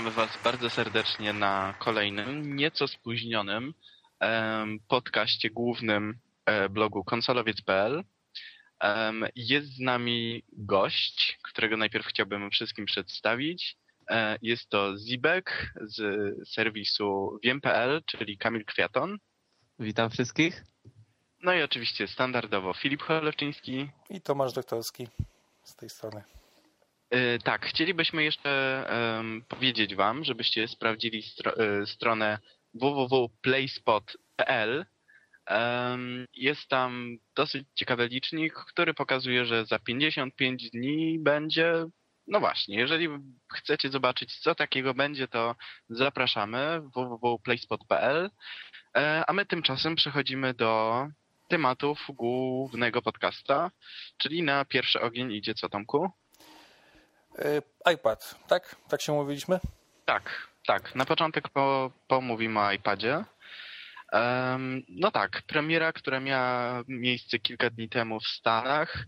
Witamy Was bardzo serdecznie na kolejnym, nieco spóźnionym em, podcaście głównym e, blogu konsolowiec.pl. Em, Jest z nami gość, którego najpierw chciałbym wszystkim przedstawić. E, Jest to Zibek z serwisu wiem.pl, czyli Kamil Kwiaton. Witam wszystkich. No i oczywiście standardowo Filip Cholewczyński. I Tomasz Doktorski z tej strony. E, Tak, chcielibyśmy jeszcze em, powiedzieć Wam, żebyście sprawdzili stro, e, stronę www.playspot.pl. Em, Jest tam dosyć ciekawy licznik, który pokazuje, że za 55 dni będzie. No właśnie, jeżeli chcecie zobaczyć, co takiego będzie, to zapraszamy www.playspot.pl. E, A my tymczasem przechodzimy do tematów głównego podcasta, czyli na pierwszy ogień idzie co, Tomku? Y, iPad, tak? Tak się mówiliśmy? Tak, tak. Na początek po, pomówimy o iPadzie. Em, no tak, premiera, która miała miejsce kilka dni temu w Stanach.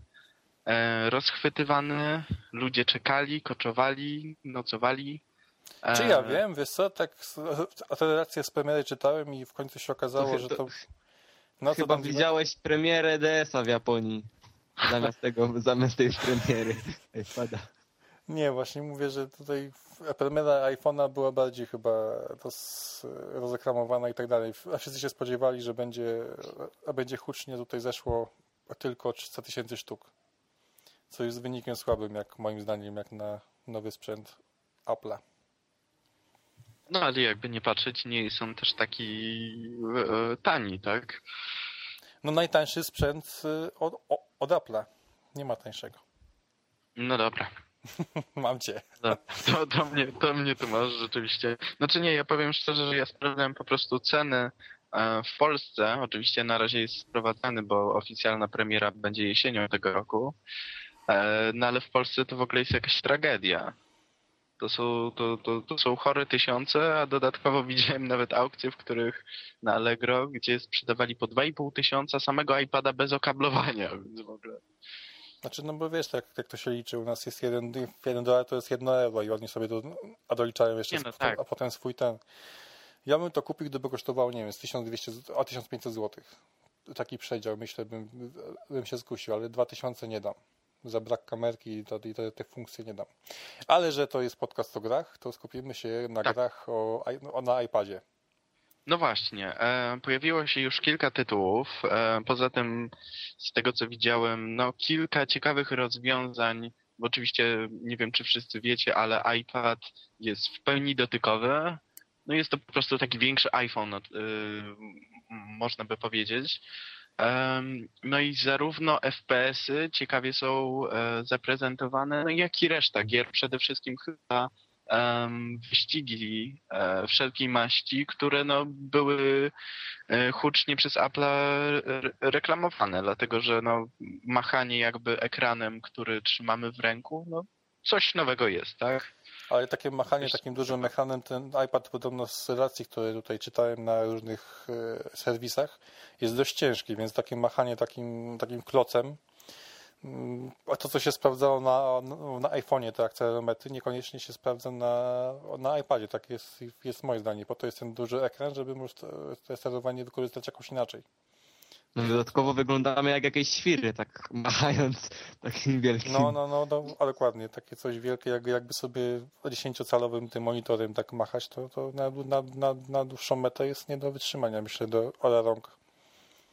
E, rozchwytywany, ludzie czekali, koczowali, nocowali. E, Czy ja wiem, wiesz co, tak relacje z premiery czytałem i w końcu się okazało, To- że to-. No Chyba tam widziałeś premierę DS-a w Japonii. Zamiast tego, zamiast tej premiery. Ej, pada. Nie, właśnie mówię, że tutaj premiera iPhone'a była bardziej chyba roz, rozekramowana i tak dalej. A wszyscy się spodziewali, że będzie, a będzie hucznie tutaj zeszło tylko 300 tysięcy sztuk. Co jest wynikiem słabym, jak moim zdaniem, jak na nowy sprzęt Apple'a. No ale jakby nie patrzeć, nie są też taki e, tani, tak? No najtańszy sprzęt y, od, od Apple'a. Nie ma tańszego. No dobra. Mam cię. To, to, mnie, to mnie tu masz rzeczywiście. Znaczy nie, ja powiem szczerze, że ja sprawdzałem po prostu ceny e, w Polsce. Oczywiście na razie jest sprowadzany, bo oficjalna premiera będzie jesienią tego roku. E, No ale w Polsce to w ogóle jest jakaś tragedia. To są, to, to, to są chore tysiące, a dodatkowo widziałem nawet aukcje, w których na Allegro, gdzie sprzedawali po 2,5 tysiąca samego iPada bez okablowania, więc w ogóle. Znaczy, no bo wiesz, jak, jak to się liczy, u nas jest jeden, jeden dolar, to jest jedno euro i oni sobie to, a doliczają jeszcze, no tak. a potem swój ten. Ja bym to kupił, gdyby kosztowało, nie wiem, z 1200, z- a 1500 zł. Taki przedział, myślę, bym, bym się skusił, ale 2000 nie dam. Za brak kamerki i, i te, te funkcje nie dam. Ale że to jest podcast o grach, to skupimy się na Tak. grach o, o, na iPadzie. No właśnie, e, pojawiło się już kilka tytułów. E, poza tym, z tego co widziałem, no kilka ciekawych rozwiązań, bo oczywiście nie wiem czy wszyscy wiecie, ale iPad jest w pełni dotykowy. No jest to po prostu taki większy iPhone, y, można by powiedzieć. Em, No i zarówno FPS-y ciekawie są e, zaprezentowane, no jak i reszta gier. Przede wszystkim chyba wyścigi e, wszelkiej maści, które no, były e, hucznie przez Apple re- reklamowane, dlatego że no, machanie jakby ekranem, który trzymamy w ręku, no coś nowego jest, tak? Ale takie machanie Wiesz- takim dużym ekranem, ten iPad podobno z relacji, które tutaj czytałem na różnych e, serwisach, jest dość ciężki, więc takie machanie takim, takim klocem, a to co się sprawdzało na, na iPhone'ie, te akcelerometry, niekoniecznie się sprawdza na, na iPadzie. Tak jest, jest moje zdanie. Po to jest ten duży ekran, żeby móc to, sterowanie wykorzystać jakoś inaczej. No, dodatkowo wyglądamy jak jakieś świry, tak machając takim wielkim. No, no, no, no a dokładnie. Takie coś wielkie, jak, jakby sobie 10-calowym tym monitorem tak machać, to, to na, na, na, na dłuższą metę jest nie do wytrzymania, myślę, do ola rąk.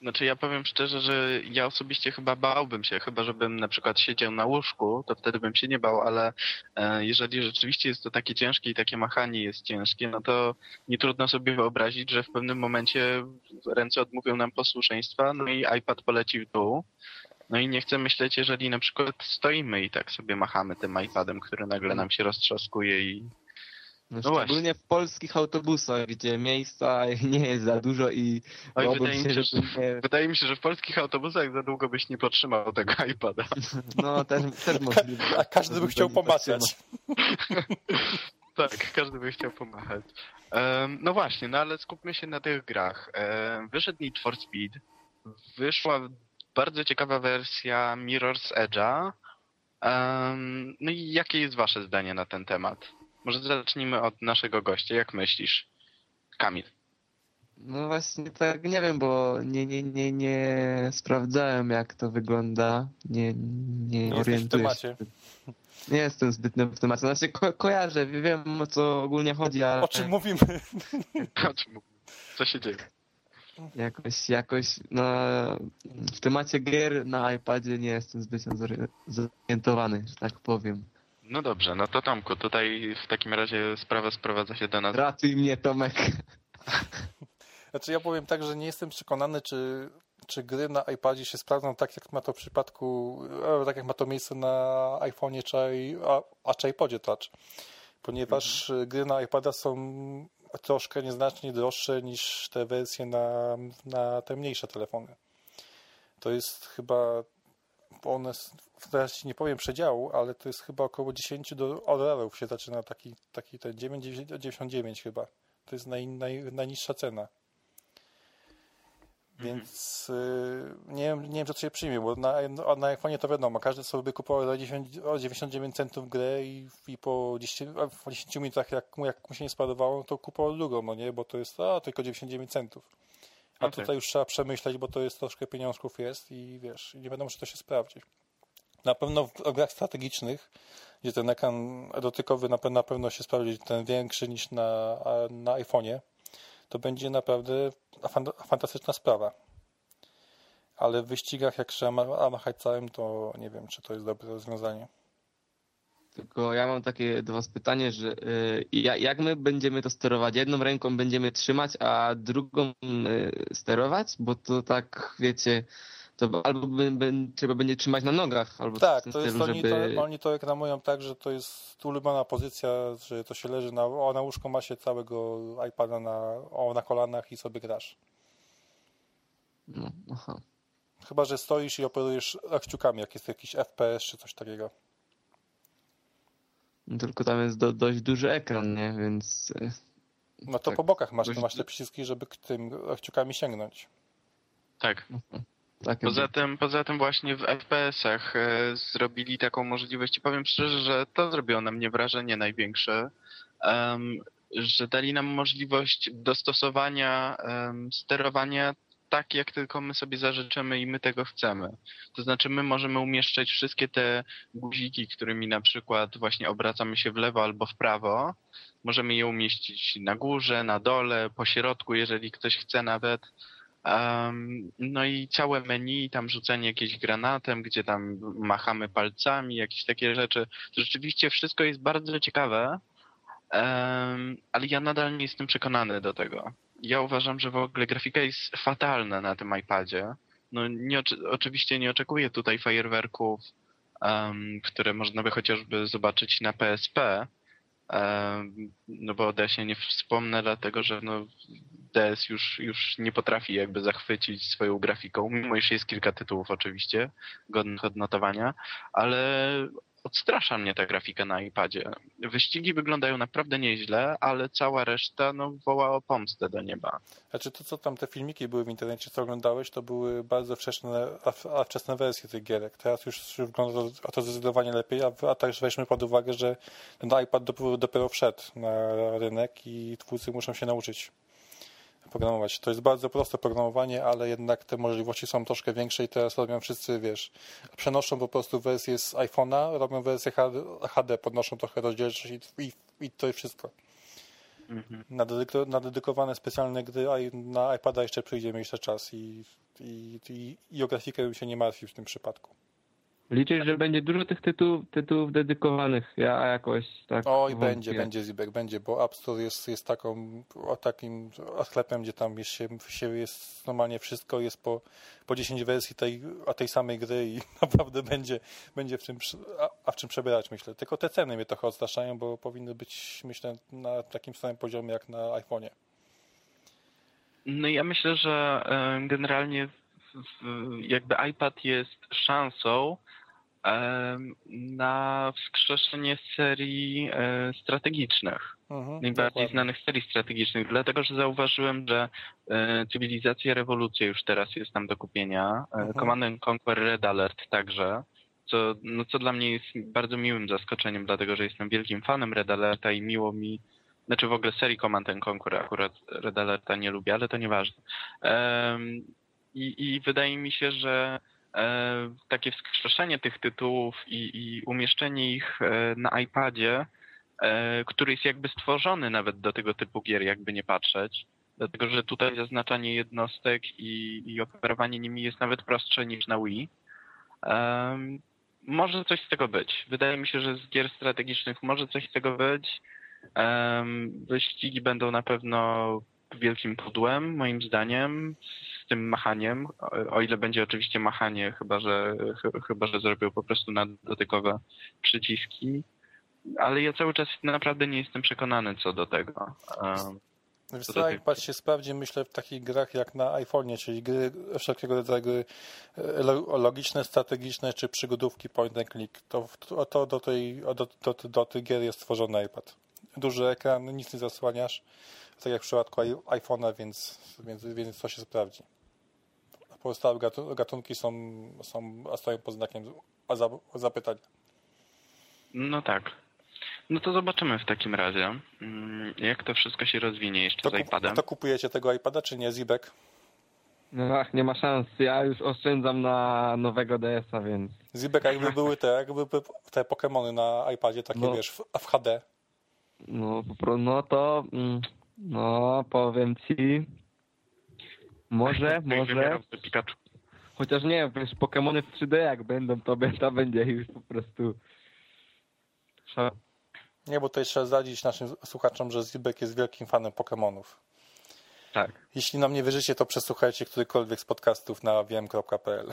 Znaczy ja powiem szczerze, że ja osobiście chyba bałbym się, chyba żebym na przykład siedział na łóżku, to wtedy bym się nie bał, ale e, jeżeli rzeczywiście jest to takie ciężkie i takie machanie jest ciężkie, no to nie trudno sobie wyobrazić, że w pewnym momencie ręce odmówią nam posłuszeństwa, no i iPad poleci w dół. No i nie chcę myśleć, jeżeli na przykład stoimy i tak sobie machamy tym iPadem, który nagle nam się roztrzaskuje i No, właśnie. szczególnie w polskich autobusach, gdzie miejsca nie jest za dużo i Oj, wydaje, mi się, się, że, nie... wydaje mi się, że w polskich autobusach za długo byś nie potrzymał tego iPada. No, też, też możliwe. A każdy by chciał nie pomacać. Tak, każdy by chciał pomachać. Em, no właśnie, no ale skupmy się na tych grach. Em, wyszedł Need for Speed, wyszła bardzo ciekawa wersja Mirror's Edge'a. Em, no i jakie jest wasze zdanie na ten temat? Może zacznijmy od naszego gościa. Jak myślisz? Kamil. No właśnie tak, nie wiem, bo nie, nie, nie, nie sprawdzałem jak to wygląda. Nie, nie Nie orientuję się. temacie. Nie jestem zbytnio w temacie. Znaczy ko kojarzę, wiem o co ogólnie chodzi, ale O czym mówimy? O czym mówimy? Co się dzieje? jakoś, jakoś no, w temacie gier na iPadzie nie jestem zbytnio zori- zorientowany, że tak powiem. No dobrze, no to Tomku, tutaj w takim razie sprawa sprowadza się do nas. Ratuj mnie, Tomek. Znaczy ja powiem tak, że nie jestem przekonany, czy, czy gry na iPadzie się sprawdzą tak, jak ma to w przypadku, e, tak jak ma to miejsce na iPhone'ie czy, a, a czy iPodzie Touch. Ponieważ e, gry na iPada są troszkę nieznacznie droższe niż te wersje na, na te mniejsze telefony. To jest chyba, one, teraz nie powiem przedziału, ale to jest chyba około 10 do dolarów się zaczyna taki, taki ten 9,99 chyba. To jest naj, naj, najniższa cena. Więc y, nie, wiem, nie wiem, co to się przyjmie, bo na, na iPhone'ie to wiadomo, każdy sobie kupował za 10, o 99 centów grę i, i po 10, a po 10 minutach, jak, mu- jak mu się nie spadowało, to kupował drugą, no nie, bo to jest a, tylko 99 centów. A tak. tutaj już trzeba przemyśleć, bo to jest troszkę pieniążków jest i wiesz, nie wiadomo, czy to się sprawdzi. Na pewno w, grach strategicznych, gdzie ten ekran dotykowy na, na pewno się sprawdzi, ten większy niż na, na iPhone'ie, to będzie naprawdę fan- fantastyczna sprawa. Ale w wyścigach, jak trzeba ma- machać całym, to nie wiem, czy to jest dobre rozwiązanie. Tylko ja mam takie do was pytanie, że y, ja- jak my będziemy to sterować? Jedną ręką będziemy trzymać, a drugą y, sterować? Bo to tak, wiecie, to albo by, by, trzeba będzie trzymać na nogach, albo Tak, to jest, stylu, oni, żeby... to, oni to reklamują tak, że to jest ulubiona pozycja, że to się leży na, o, na łóżku, ma się całego iPada na, o, na kolanach i sobie grasz. No, aha. Chyba, że stoisz i operujesz kciukami, jak jest jakiś FPS czy coś takiego. No, Tylko tam jest do, dość duży ekran, nie? Więc y, No to Tak, po bokach masz, dość- masz te przyciski, żeby k- tym kciukami sięgnąć. Tak. takie Poza tym, poza tym właśnie w FPS-ach e, zrobili taką możliwość i powiem szczerze, że to zrobiło na mnie wrażenie największe, em, że dali nam możliwość dostosowania em, sterowania tak, jak tylko my sobie zażyczymy i my tego chcemy. To znaczy my możemy umieszczać wszystkie te guziki, którymi na przykład właśnie obracamy się w lewo albo w prawo. Możemy je umieścić na górze, na dole, po środku, jeżeli ktoś chce nawet. Um, no i całe menu, tam rzucenie jakieś granatem, gdzie tam machamy palcami, jakieś takie rzeczy. To rzeczywiście wszystko jest bardzo ciekawe, em, ale ja nadal nie jestem przekonany do tego. Ja uważam, że w ogóle grafika jest fatalna na tym iPadzie. No nie, oczy- oczywiście nie oczekuję tutaj fajerwerków, em, które można by chociażby zobaczyć na PSP, em, no bo o DS-ie nie wspomnę, dlatego że no, DS już, już nie potrafi jakby zachwycić swoją grafiką, mimo iż jest kilka tytułów oczywiście godnych odnotowania, ale odstrasza mnie ta grafika na iPadzie. Wyścigi wyglądają naprawdę nieźle, ale cała reszta no, woła o pomstę do nieba. Znaczy to, co tam te filmiki były w internecie, co oglądałeś, to były bardzo wczesne, a, wczesne wersje tych gierek. Teraz już wygląda to, to zdecydowanie lepiej, a, a także weźmy pod uwagę, że ten iPad dopiero, dopiero wszedł na rynek i twórcy muszą się nauczyć programować. To jest bardzo proste programowanie, ale jednak te możliwości są troszkę większe i teraz robią wszyscy, wiesz, przenoszą po prostu wersję z iPhone'a, robią wersję HD, podnoszą trochę rozdzielczość i, i, i to jest wszystko. Mhm. Na, dedyko, na dedykowane specjalne gry, a na iPada jeszcze przyjdzie jeszcze czas i, i, i, i o grafikę bym się nie martwił w tym przypadku. Liczysz, że będzie dużo tych tytułów, tytułów dedykowanych? Ja jakoś tak. Oj, wątpię. będzie, będzie Zibek, będzie, bo App Store jest, jest taką, o takim sklepem, gdzie tam jest, się, się jest normalnie wszystko, jest po, po 10 wersji tej, a tej samej gry i naprawdę będzie, będzie w czym, a, a w czym przebierać, myślę. Tylko te ceny mnie trochę odstraszają, bo powinny być, myślę, na takim samym poziomie jak na iPhone'ie. No ja myślę, że generalnie jakby iPad jest szansą na wskrzeszenie serii e, strategicznych. Mhm, najbardziej dokładnie. znanych serii strategicznych, dlatego że zauważyłem, że e, Cywilizacja Rewolucja już teraz jest tam do kupienia. E, Mhm. Command and Conquer Red Alert także, co, no, co dla mnie jest bardzo miłym zaskoczeniem, dlatego że jestem wielkim fanem Red Alerta i miło mi, znaczy w ogóle serii Command Conquer akurat Red Alerta nie lubię, ale to nieważne. Um, i, I wydaje mi się, że takie wskrzeszenie tych tytułów i, i umieszczenie ich e, na iPadzie, e, który jest jakby stworzony nawet do tego typu gier, jakby nie patrzeć, dlatego że tutaj zaznaczanie jednostek i, i operowanie nimi jest nawet prostsze niż na Wii. Um, może coś z tego być. Wydaje mi się, że z gier strategicznych może coś z tego być. Um, wyścigi będą na pewno wielkim pudłem, moim zdaniem, tym machaniem, o ile będzie oczywiście machanie, chyba że, chyba, że zrobią po prostu na dotykowe przyciski. Ale ja cały czas naprawdę nie jestem przekonany co do tego. Wiesz co, iPad się sprawdzi, myślę, w takich grach jak na iPhone'ie, czyli gry, wszelkiego rodzaju gry e, logiczne, strategiczne, czy przygodówki point and click. To, to, to do, tej, do, do, do tych gier jest stworzony iPad. Duży ekran, nic nie zasłaniasz, tak jak w przypadku iPhone'a, więc, więc, więc to się sprawdzi. Pozostałe gatunki są, są, stoją pod znakiem zapytania. No tak. No to zobaczymy w takim razie, mm, jak to wszystko się rozwinie jeszcze to z iPadem. To kupujecie tego iPada, czy nie, Zibek? No ach, nie ma szans. Ja już oszczędzam na nowego DS-a, więc... Zibek, jakby były te, jakby były te Pokémony na iPadzie, takie no, wiesz, w, w HD. No, no to... Mm, no, powiem ci... Może, może... Chociaż nie, wiesz, Pokémony w 3D jak będą, to, będzie już po prostu... Nie, bo tutaj trzeba zdradzić naszym słuchaczom, że Zibek jest wielkim fanem Pokémonów. Tak. Jeśli nam nie wierzycie, to przesłuchajcie którykolwiek z podcastów na wiem.pl.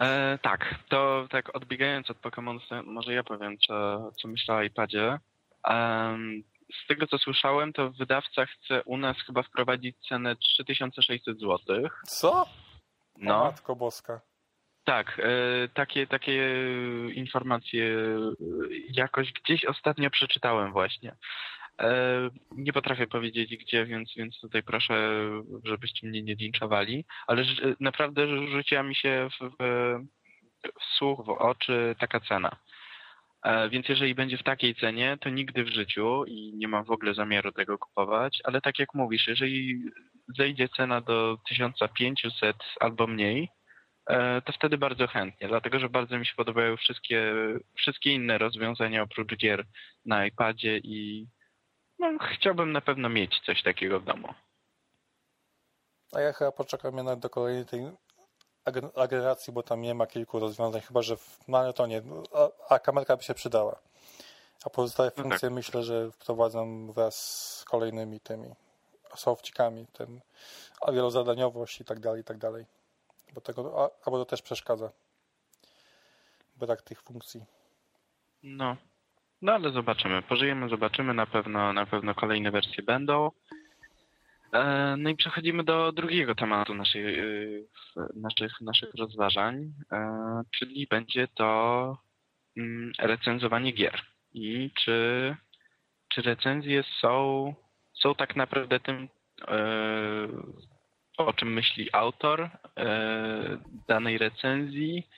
E, tak, to tak odbiegając od Pokémonów, może ja powiem, co, co myślę o iPadzie. Z tego, co słyszałem, to wydawca chce u nas chyba wprowadzić cenę 3600 zł. Co? No. O Matko Boska. Tak, e, takie, takie informacje e, jakoś gdzieś ostatnio przeczytałem właśnie. E, nie potrafię powiedzieć gdzie, więc, więc tutaj proszę, żebyście mnie nie linczowali, ale naprawdę rzuciła mi się w, w słuch, w oczy taka cena. Więc jeżeli będzie w takiej cenie, to nigdy w życiu i nie mam w ogóle zamiaru tego kupować, ale tak jak mówisz, jeżeli zejdzie cena do 1500 albo mniej, E, to wtedy bardzo chętnie, dlatego że bardzo mi się podobają wszystkie, wszystkie inne rozwiązania oprócz gier na iPadzie i no, chciałbym na pewno mieć coś takiego w domu. A ja chyba poczekam jednak do kolejnej tej generacji, bo tam nie ma kilku rozwiązań, chyba że w Manetonie, a, a kamerka by się przydała. A pozostałe no funkcje tak. myślę, że wprowadzą wraz z kolejnymi tymi softikami, ten, a wielozadaniowość i tak dalej, i tak dalej bo tego, albo to też przeszkadza. Brak tych funkcji. No. No ale zobaczymy. Pożyjemy, zobaczymy. Na pewno, na pewno kolejne wersje będą. E, no i przechodzimy do drugiego tematu naszej, e, naszych, naszych rozważań, e, czyli będzie to mm, recenzowanie gier. I czy, czy recenzje są, są tak naprawdę tym, o czym myśli autor danej recenzji,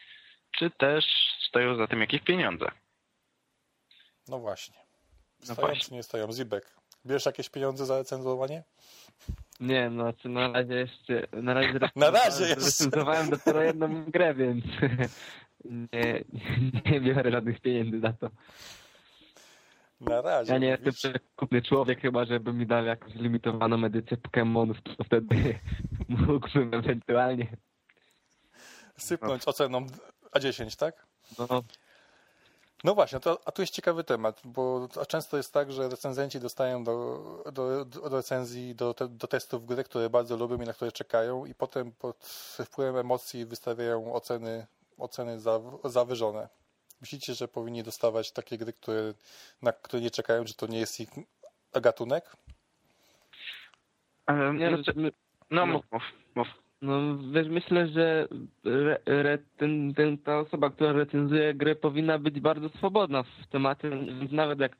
czy też stoją za tym jakieś pieniądze. No właśnie. No stoją właśnie. czy nie stoją? Zibek, bierzesz jakieś pieniądze za recenzowanie? Nie, no znaczy na razie jeszcze... Na razie, na razie jeszcze. Dopiero jedną grę, więc nie, nie biorę żadnych pieniędzy za to. Na razie. Ja nie jestem przekupny człowiek, chyba żeby mi dał jakąś limitowaną edycję Pokémonów, to wtedy mógłbym ewentualnie sypnąć oceną A10, tak? No. No właśnie, to, a tu jest ciekawy temat, bo często jest tak, że recenzenci dostają do, do, do recenzji, do, do testów gry, które bardzo lubią i na które czekają i potem pod wpływem emocji wystawiają oceny, oceny za, zawyżone. Myślicie, że powinni dostawać takie gry, które, na które nie czekają, że to nie jest ich gatunek? Um, nie, no, no mów, mów, mów. No wiesz, myślę, że re, re, ten, ten, ta osoba, która recenzuje grę powinna być bardzo swobodna w temacie, więc nawet jak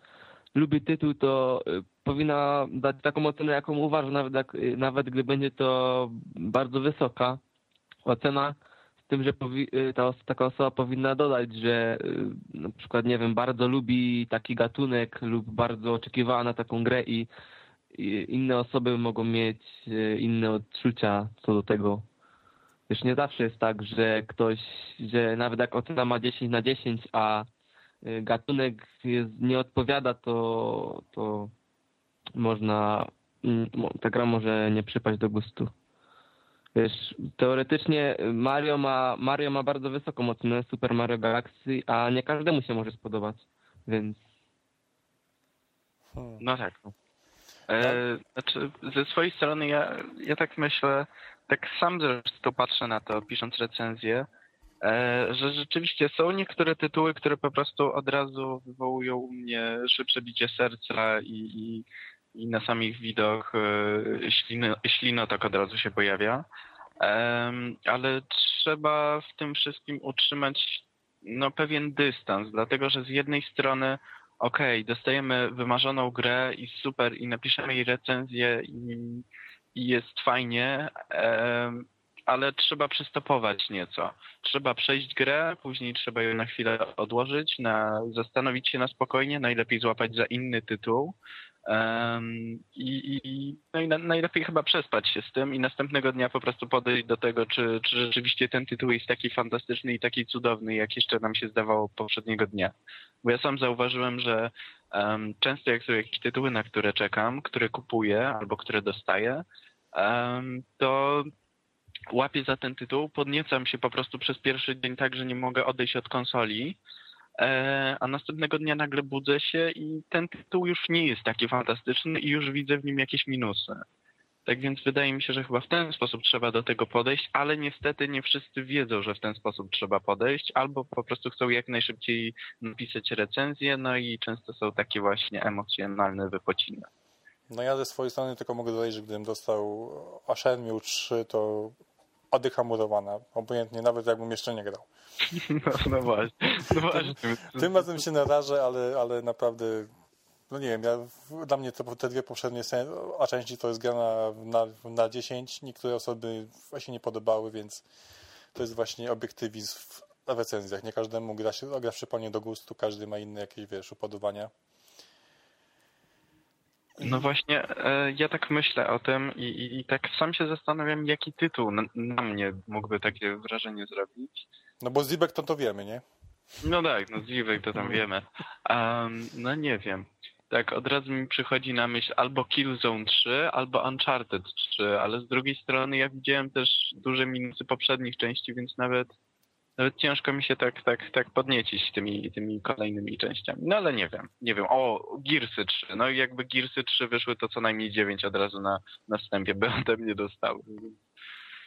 lubi tytuł, to y, powinna dać taką ocenę, jaką uważa, nawet, jak, y, nawet gdy będzie to bardzo wysoka ocena, tym, że powi- ta, taka osoba powinna dodać, że y, na przykład, nie wiem, bardzo lubi taki gatunek lub bardzo oczekiwała na taką grę i inne osoby mogą mieć y, inne odczucia co do tego. Wiesz, nie zawsze jest tak, że ktoś, że nawet jak ocena ma 10 na 10, a y, gatunek jest, nie odpowiada, to, to można, mm, ta gra może nie przypaść do gustu. Wiesz, teoretycznie Mario ma, Mario ma bardzo wysoką ocenę Super Mario Galaxy, a nie każdemu się może spodobać, więc Hmm. No tak. E, znaczy, ze swojej strony ja, ja tak myślę, tak sam zresztą patrzę na to, pisząc recenzję, e, że rzeczywiście są niektóre tytuły, które po prostu od razu wywołują u mnie szybsze bicie serca i, i, i na sam ich widok e, ślino, ślinotok od razu się pojawia. Ale trzeba w tym wszystkim utrzymać no, pewien dystans, dlatego że z jednej strony okej, dostajemy wymarzoną grę i super, i napiszemy jej recenzję i, i jest fajnie, em, ale trzeba przystopować nieco. Trzeba przejść grę, później trzeba ją na chwilę odłożyć, na, zastanowić się na spokojnie, najlepiej złapać za inny tytuł. I, i no i na, najlepiej chyba przespać się z tym i następnego dnia po prostu podejść do tego, czy, czy rzeczywiście ten tytuł jest taki fantastyczny i taki cudowny, jak jeszcze nam się zdawało poprzedniego dnia. Bo ja sam zauważyłem, że em, często jak są jakieś tytuły, na które czekam, które kupuję albo które dostaję, em, to łapię za ten tytuł, podniecam się po prostu przez pierwszy dzień tak, że nie mogę odejść od konsoli, a następnego dnia nagle budzę się i ten tytuł już nie jest taki fantastyczny i już widzę w nim jakieś minusy. Tak więc wydaje mi się, że chyba w ten sposób trzeba do tego podejść, ale niestety nie wszyscy wiedzą, że w ten sposób trzeba podejść, albo po prostu chcą jak najszybciej napisać recenzję, no i często są takie właśnie emocjonalne wypociny. No ja ze swojej strony tylko mogę dodać, że gdybym dostał Ashenmue 3, to odycha murowana, obojętnie, nawet jakbym jeszcze nie grał. No, no właśnie. No właśnie. Tym razem się narażę, ale, ale naprawdę, no nie wiem, ja, dla mnie to, te dwie poprzednie sceny, a części to jest gra na, na, na 10, niektóre osoby się nie podobały, więc to jest właśnie obiektywizm w recenzjach. Nie każdemu gra, się, gra przypomnie do gustu, każdy ma inne jakieś, wiesz, upodobania. No właśnie, e, ja tak myślę o tym i, i, i tak sam się zastanawiam, jaki tytuł na, na mnie mógłby takie wrażenie zrobić. No bo Zibek to to wiemy, nie? No tak, no Zwiwek to tam wiemy. Um, no nie wiem. Tak, od razu mi przychodzi na myśl albo Killzone 3, albo Uncharted 3, ale z drugiej strony ja widziałem też duże minusy poprzednich części, więc nawet nawet ciężko mi się tak, tak, tak podniecić tymi, tymi kolejnymi częściami. No ale nie wiem, nie wiem. O, Gearsy 3. No i jakby Gearsy 3 wyszły, to co najmniej 9 od razu na, na wstępie by ode mnie dostały.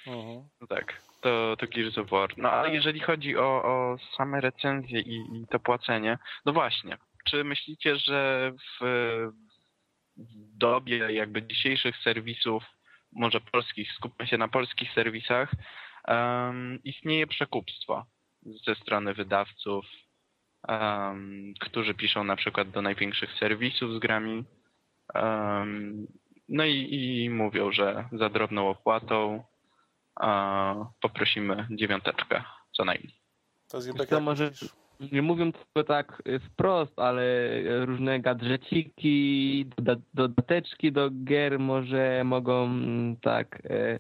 Mhm. No tak, to, to Gears of War. No ale jeżeli chodzi o, o same recenzje i, i to płacenie, no właśnie, czy myślicie, że w, w dobie jakby dzisiejszych serwisów, może polskich, skupmy się na polskich serwisach, um, istnieje przekupstwo ze strony wydawców, um, którzy piszą na przykład do największych serwisów z grami, um, no i, i mówią, że za drobną opłatą poprosimy dziewiąteczkę co najmniej. To co, jak może nie mówią tego tak y, wprost, ale y, różne gadżeciki, doda- dodateczki do gier może mogą mm, tak e,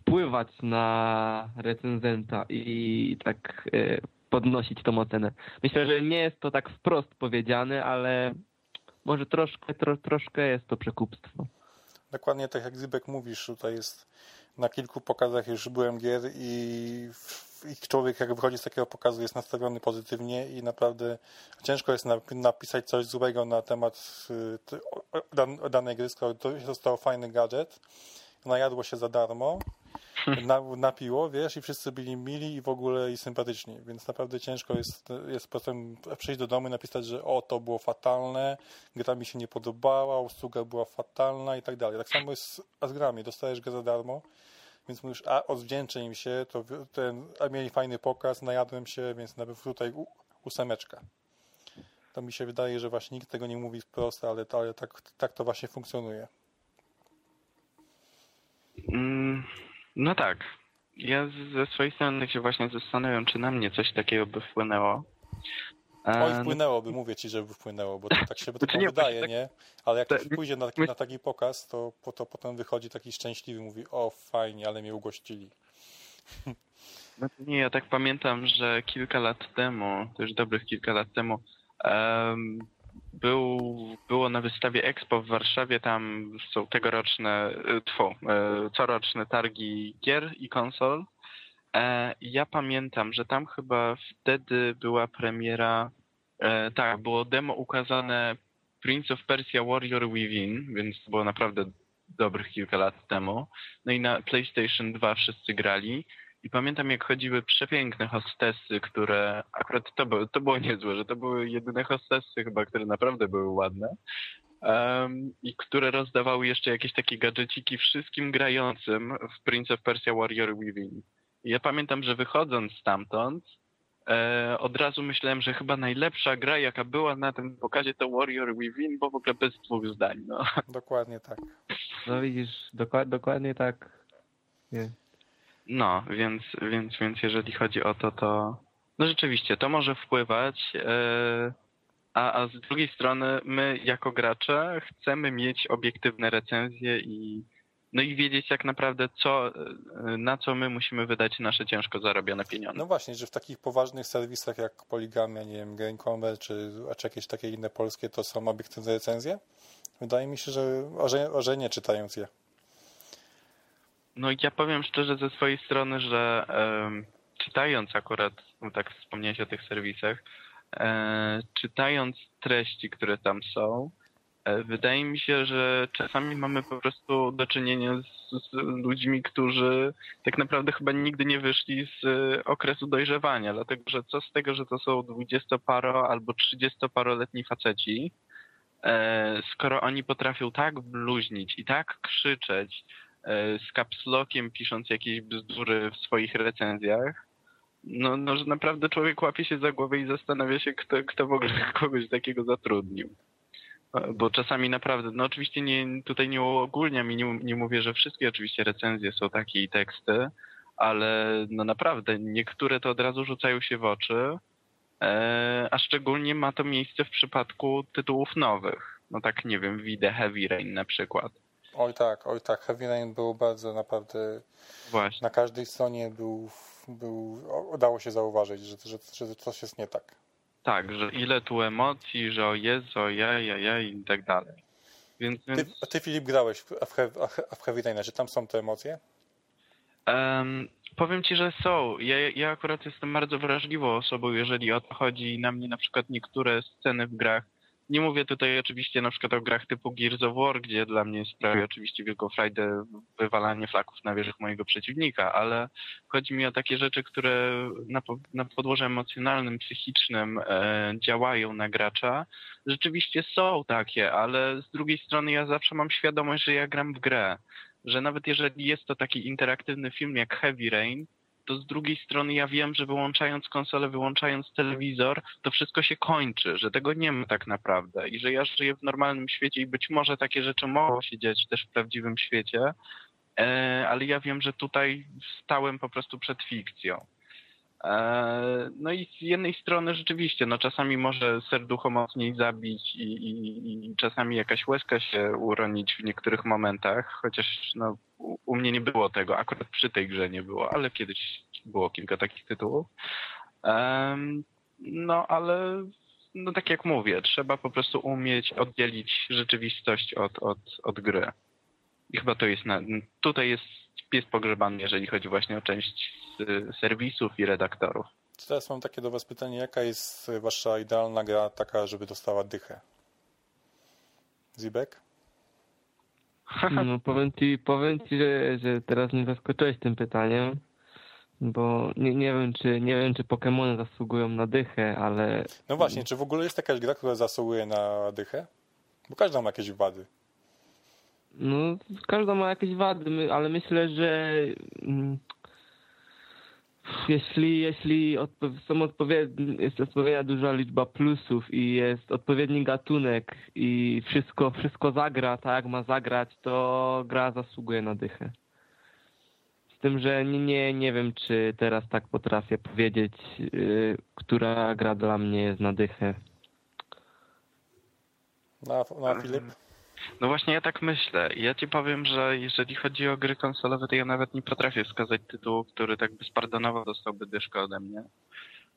wpływać na recenzenta i tak e, podnosić tą ocenę. Myślę, że nie jest to tak wprost powiedziane, ale może troszkę, tro, troszkę jest to przekupstwo. Dokładnie tak jak Zybek mówisz, tutaj jest na kilku pokazach już byłem gier i, i człowiek jak wychodzi z takiego pokazu jest nastawiony pozytywnie i naprawdę ciężko jest na- napisać coś złego na temat y, danej gry, skoro to został fajny gadżet, najadło się za darmo, na, napiło, wiesz, i wszyscy byli mili i w ogóle i sympatyczni, więc naprawdę ciężko jest, jest potem przyjść do domu i napisać, że o, to było fatalne, gra mi się nie podobała, usługa była fatalna i tak dalej. Tak samo jest z- grami, dostajesz grę za darmo, więc mówisz, a odwdzięczę im się, to ten, a mieli fajny pokaz, najadłem się, więc nawet tutaj u, ósemeczka. To mi się wydaje, że właśnie nikt tego nie mówi wprost, ale, ale tak, tak to właśnie funkcjonuje. Mm, no tak. ja ze swojej strony się właśnie zastanawiam, czy na mnie coś takiego by wpłynęło. E, Oj, wpłynęłoby, mówię ci, żeby wpłynęło, bo to tak się tylko wydaje, tak, nie? Ale jak ktoś pójdzie na taki, na taki pokaz, to, to potem wychodzi taki szczęśliwy, mówi, o fajnie, ale mnie ugościli. No nie, ja tak pamiętam, że kilka lat temu, to już dobrych kilka lat temu, um, był, było na wystawie Expo w Warszawie, tam są tegoroczne, e, tfu, e, coroczne targi gier i konsol. E, ja pamiętam, że tam chyba wtedy była premiera, tak, było demo ukazane Prince of Persia Warrior Within, więc było naprawdę dobrych kilka lat temu. No i na PlayStation 2 wszyscy grali. I pamiętam, jak chodziły przepiękne hostessy, które akurat to, było, to było niezłe, że to były jedyne hostessy chyba, które naprawdę były ładne. Um, I które rozdawały jeszcze jakieś takie gadżeciki wszystkim grającym w Prince of Persia Warrior Within. I ja pamiętam, że wychodząc stamtąd, e, od razu myślałem, że chyba najlepsza gra, jaka była na tym pokazie, to Warrior Within, bo w ogóle bez dwóch zdań. No. Dokładnie tak. No widzisz, dokład, dokładnie tak. Nie. No, więc, więc, więc jeżeli chodzi o to, to no rzeczywiście, to może wpływać, yy, a, a z drugiej strony my jako gracze chcemy mieć obiektywne recenzje i no i wiedzieć jak naprawdę co, e, na co my musimy wydać nasze ciężko zarobione pieniądze. No właśnie, że w takich poważnych serwisach jak Poligamia, nie wiem, Game czy, czy jakieś takie inne polskie, to są obiektywne recenzje? Wydaje mi się, że, że, że nie czytając je. No ja powiem szczerze ze swojej strony, że e, czytając akurat, no tak wspomniałeś o tych serwisach, e, czytając treści, które tam są, e, wydaje mi się, że czasami mamy po prostu do czynienia z, z, ludźmi, którzy tak naprawdę chyba nigdy nie wyszli z okresu dojrzewania, dlatego że co z tego, że to są dwudziestoparo albo trzydziestoparoletni faceci, e, skoro oni potrafią tak bluźnić i tak krzyczeć, E, z kapslokiem pisząc jakieś bzdury w swoich recenzjach, no, no, że naprawdę człowiek łapie się za głowę i zastanawia się, kto, kto w ogóle kogoś takiego zatrudnił. E, bo czasami naprawdę, no oczywiście nie, tutaj nie uogólniam i nie, nie mówię, że wszystkie oczywiście recenzje są takie i teksty, ale no naprawdę niektóre to od razu rzucają się w oczy, e, a szczególnie ma to miejsce w przypadku tytułów nowych. No tak, nie wiem, widzę Heavy Rain na przykład Oj tak, oj tak. Heavy Rain był bardzo naprawdę. Właśnie. Na każdej stronie był, był udało się zauważyć, że, że, że coś jest nie tak. Tak, że ile tu emocji, że o Jezu, o ja, ja, ja i tak dalej. Więc, ty, ty Filip grałeś w, w Heavy czy tam są te emocje? Um, powiem ci, że są. Ja, ja akurat jestem bardzo wrażliwą osobą, jeżeli o to chodzi. Na mnie na przykład niektóre sceny w grach nie mówię tutaj oczywiście na przykład o grach typu Gears of War, gdzie dla mnie sprawi oczywiście wielką frajdę wywalanie flaków na wieżach mojego przeciwnika, ale chodzi mi o takie rzeczy, które na, na podłoże emocjonalnym, psychicznym e, działają na gracza. Rzeczywiście są takie, ale z drugiej strony ja zawsze mam świadomość, że ja gram w grę. Że nawet jeżeli jest to taki interaktywny film jak Heavy Rain, to z drugiej strony ja wiem, że wyłączając konsolę, wyłączając telewizor, to wszystko się kończy, że tego nie ma tak naprawdę i że ja żyję w normalnym świecie i być może takie rzeczy mogą się dziać też w prawdziwym świecie, e, ale ja wiem, że tutaj stałem po prostu przed fikcją. E, no i z jednej strony rzeczywiście, no czasami może serducho mocniej zabić i, i, i, czasami jakaś łezka się uronić w niektórych momentach, chociaż no, u, mnie nie było tego, akurat przy tej grze nie było, ale kiedyś było kilka takich tytułów. Um, no ale no tak jak mówię, trzeba po prostu umieć oddzielić rzeczywistość od, od, od gry. I chyba to jest, na, tutaj jest pies pogrzebany, jeżeli chodzi właśnie o część serwisów i redaktorów. Teraz mam takie do Was pytanie, jaka jest Wasza idealna gra taka, żeby dostała dychę? Zibek? No powiem Ci, powiem ci że, że teraz mnie zaskoczyłeś tym pytaniem, bo nie, nie wiem, czy nie wiem, czy Pokémony zasługują na dychę, ale... No właśnie, czy w ogóle jest jakaś gra, która zasługuje na dychę? Bo każda ma jakieś wady. No, każda ma jakieś wady, ale myślę, że mm, jeśli, jeśli odpo są odpowiedni, jest odpowiednia duża liczba plusów i jest odpowiedni gatunek i wszystko, wszystko zagra tak jak ma zagrać, to gra zasługuje na dychę. Z tym, że nie, nie, nie wiem, czy teraz tak potrafię powiedzieć, yy, która gra dla mnie jest na dychę. Na, na Filip? No właśnie ja tak myślę. Ja ci powiem, że jeżeli chodzi o gry konsolowe, to ja nawet nie potrafię wskazać tytułu, który tak bezpardonowo dostałby dyszkę ode mnie.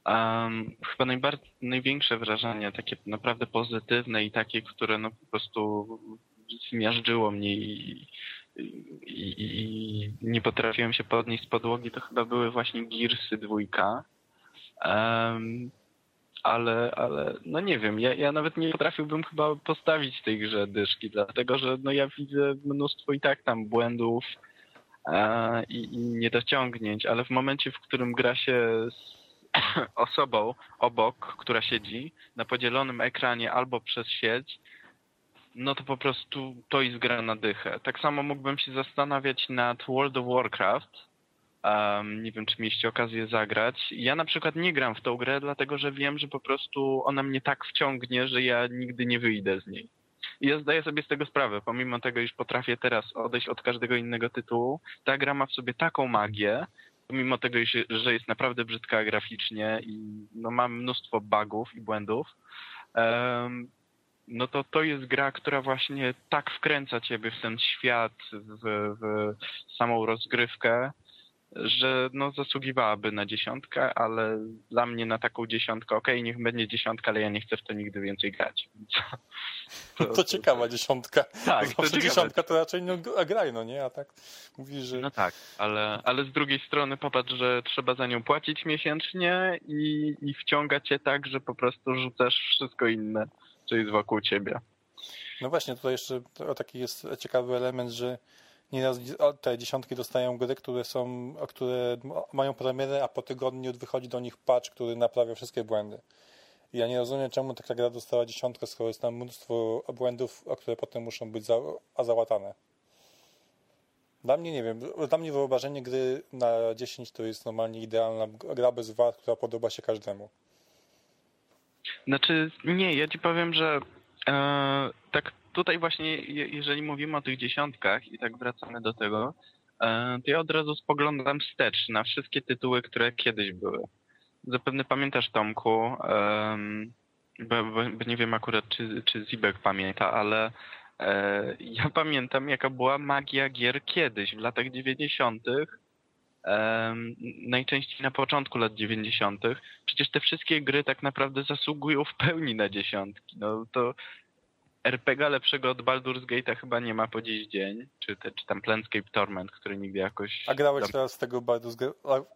Um, chyba najbardziej, największe wrażenie, takie naprawdę pozytywne i takie, które no po prostu zmiażdżyło mnie i, i, i, nie potrafiłem się podnieść z podłogi, to chyba były właśnie Gearsy dwójka. Um, ale, ale no nie wiem, ja, ja nawet nie potrafiłbym chyba postawić tej grze dyszki, dlatego że no ja widzę mnóstwo i tak tam błędów i, i niedociągnięć, ale w momencie, w którym gra się z osobą obok, która siedzi na podzielonym ekranie albo przez sieć, no to po prostu to jest gra na dychę. Tak samo mógłbym się zastanawiać nad World of Warcraft, Um, nie wiem, czy mieliście okazję zagrać. Ja na przykład nie gram w tą grę, dlatego że wiem, że po prostu ona mnie tak wciągnie, że ja nigdy nie wyjdę z niej. I ja zdaję sobie z tego sprawę, pomimo tego, iż potrafię teraz odejść od każdego innego tytułu, ta gra ma w sobie taką magię, pomimo tego, że jest naprawdę brzydka graficznie i no, ma mnóstwo bugów i błędów, um, no to to jest gra, która właśnie tak wkręca ciebie w ten świat, w, w samą rozgrywkę, że no zasługiwałaby na dziesiątkę, ale dla mnie na taką dziesiątkę, okej, okay, niech będzie dziesiątka, ale ja nie chcę w to nigdy więcej grać. To, to, to ciekawa dziesiątka. Tak, to dziesiątka to raczej no, graj, no nie? A tak mówisz, że... No tak, ale, ale z drugiej strony popatrz, że trzeba za nią płacić miesięcznie i, i wciąga cię tak, że po prostu rzucasz wszystko inne, co jest wokół ciebie. No właśnie, tutaj jeszcze taki jest ciekawy element, że nieraz te dziesiątki dostają gry, które są, które mają premierę, a po tygodniu wychodzi do nich patch, który naprawia wszystkie błędy. Ja nie rozumiem, czemu taka gra dostała dziesiątkę, skoro jest tam mnóstwo błędów, które potem muszą być za, załatane. Dla mnie, nie wiem, dla mnie wyobrażenie gry na 10 to jest normalnie idealna gra bez wad, która podoba się każdemu. Znaczy, nie, ja ci powiem, że e, tak tutaj właśnie, jeżeli mówimy o tych dziesiątkach i tak wracamy do tego, e, to ja od razu spoglądam wstecz na wszystkie tytuły, które kiedyś były. Zapewne pamiętasz, Tomku, bo, bo, nie wiem akurat, czy, czy Zibek pamięta, ale e, ja pamiętam, jaka była magia gier kiedyś, w latach dziewięćdziesiątych, najczęściej na początku lat dziewięćdziesiątych. Przecież te wszystkie gry tak naprawdę zasługują w pełni na dziesiątki. No to RPG lepszego od Baldur's Gate'a chyba nie ma po dziś dzień, czy, te, czy tam Planescape Torment, który nigdy jakoś... A grałeś tam... teraz z tego Baldur's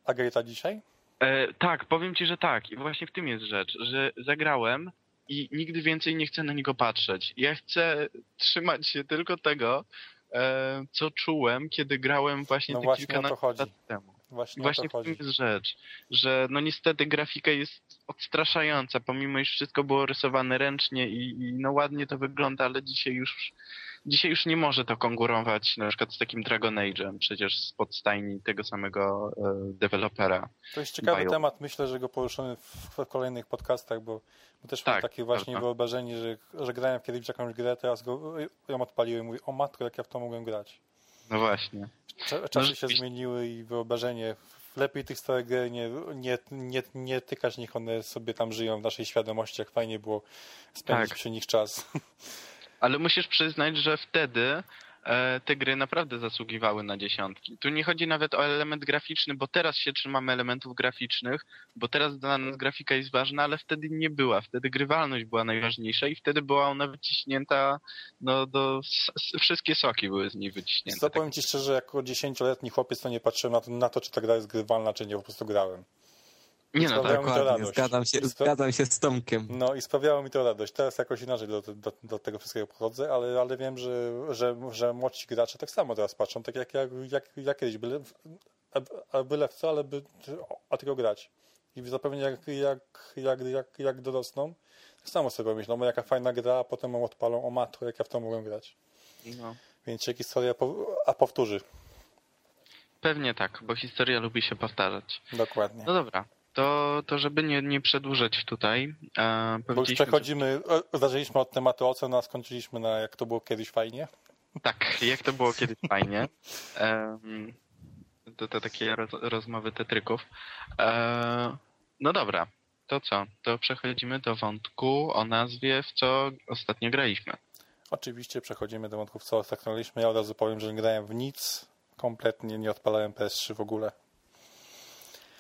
Gate'a dzisiaj? E, tak, powiem ci, że tak. I właśnie w tym jest rzecz, że zagrałem i nigdy więcej nie chcę na niego patrzeć. Ja chcę trzymać się tylko tego, e, co czułem, kiedy grałem właśnie no te właśnie kilkanaście lat temu. Właśnie, Właśnie w tym jest rzecz, że no niestety grafika jest odstraszająca, pomimo iż wszystko było rysowane ręcznie i, i no ładnie to wygląda, ale dzisiaj już dzisiaj już nie może to konkurować na przykład z takim Dragon Age'em, przecież z podstajni tego samego e, dewelopera. To jest ciekawy Bio. temat, myślę, że go poruszymy w, w kolejnych podcastach, bo, bo też tak, mam takie właśnie prawda. wyobrażenie, że, że grałem kiedyś w jakąś grę, teraz go, ją odpaliłem i mówię, o matko, jak ja w to mogłem grać. No właśnie. Czasy no, się zmieniły i wyobrażenie. Lepiej tych starych gier nie, nie, nie, nie tykać, niech one sobie tam żyją w naszej świadomości, jak fajnie było spędzić tak. przy nich czas. Ale musisz przyznać, że wtedy te gry naprawdę zasługiwały na dziesiątki. Tu nie chodzi nawet o element graficzny, bo teraz się trzymamy elementów graficznych, bo teraz dla nas grafika jest ważna, ale wtedy nie była. Wtedy grywalność była najważniejsza i wtedy była ona wyciśnięta, no do, wszystkie soki były z niej wyciśnięte. Co powiem Ci szczerze, jako dziesięcioletni chłopiec to nie patrzyłem na to, na to, czy ta gra jest grywalna, czy nie, po prostu grałem. Nie no, tak, to Zgadzam się, zgadzam się z Tomkiem. No i sprawiało mi to radość. Teraz jakoś inaczej do, do, do tego wszystkiego podchodzę, ale, ale wiem, że, że, że młodsi gracze tak samo teraz patrzą, tak jak, jak, jak, jak kiedyś, byle, byle w co, ale by o tego grać. I zapewne jak, jak, jak, jak, jak dorosną, tak samo sobie pomyślą, jaka fajna gra, a potem ją odpalą, o matko, jak ja w to mogłem grać. No. Więc się historia a powtórzy. Pewnie tak, bo historia lubi się powtarzać. Dokładnie. No dobra, to, to żeby nie, nie przedłużać tutaj. E, Bo już przechodzimy, że... zaczęliśmy od tematu ocen, a skończyliśmy na jak to było kiedyś fajnie. Tak, jak to było kiedyś fajnie. E, to, to takie roz, rozmowy tetryków. E, no dobra, to co? To przechodzimy do wątku o nazwie, w co ostatnio graliśmy. Oczywiście przechodzimy do wątków, co ostatnio graliśmy. Ja od razu powiem, że nie grałem w nic. Kompletnie nie odpalałem PS3 w ogóle.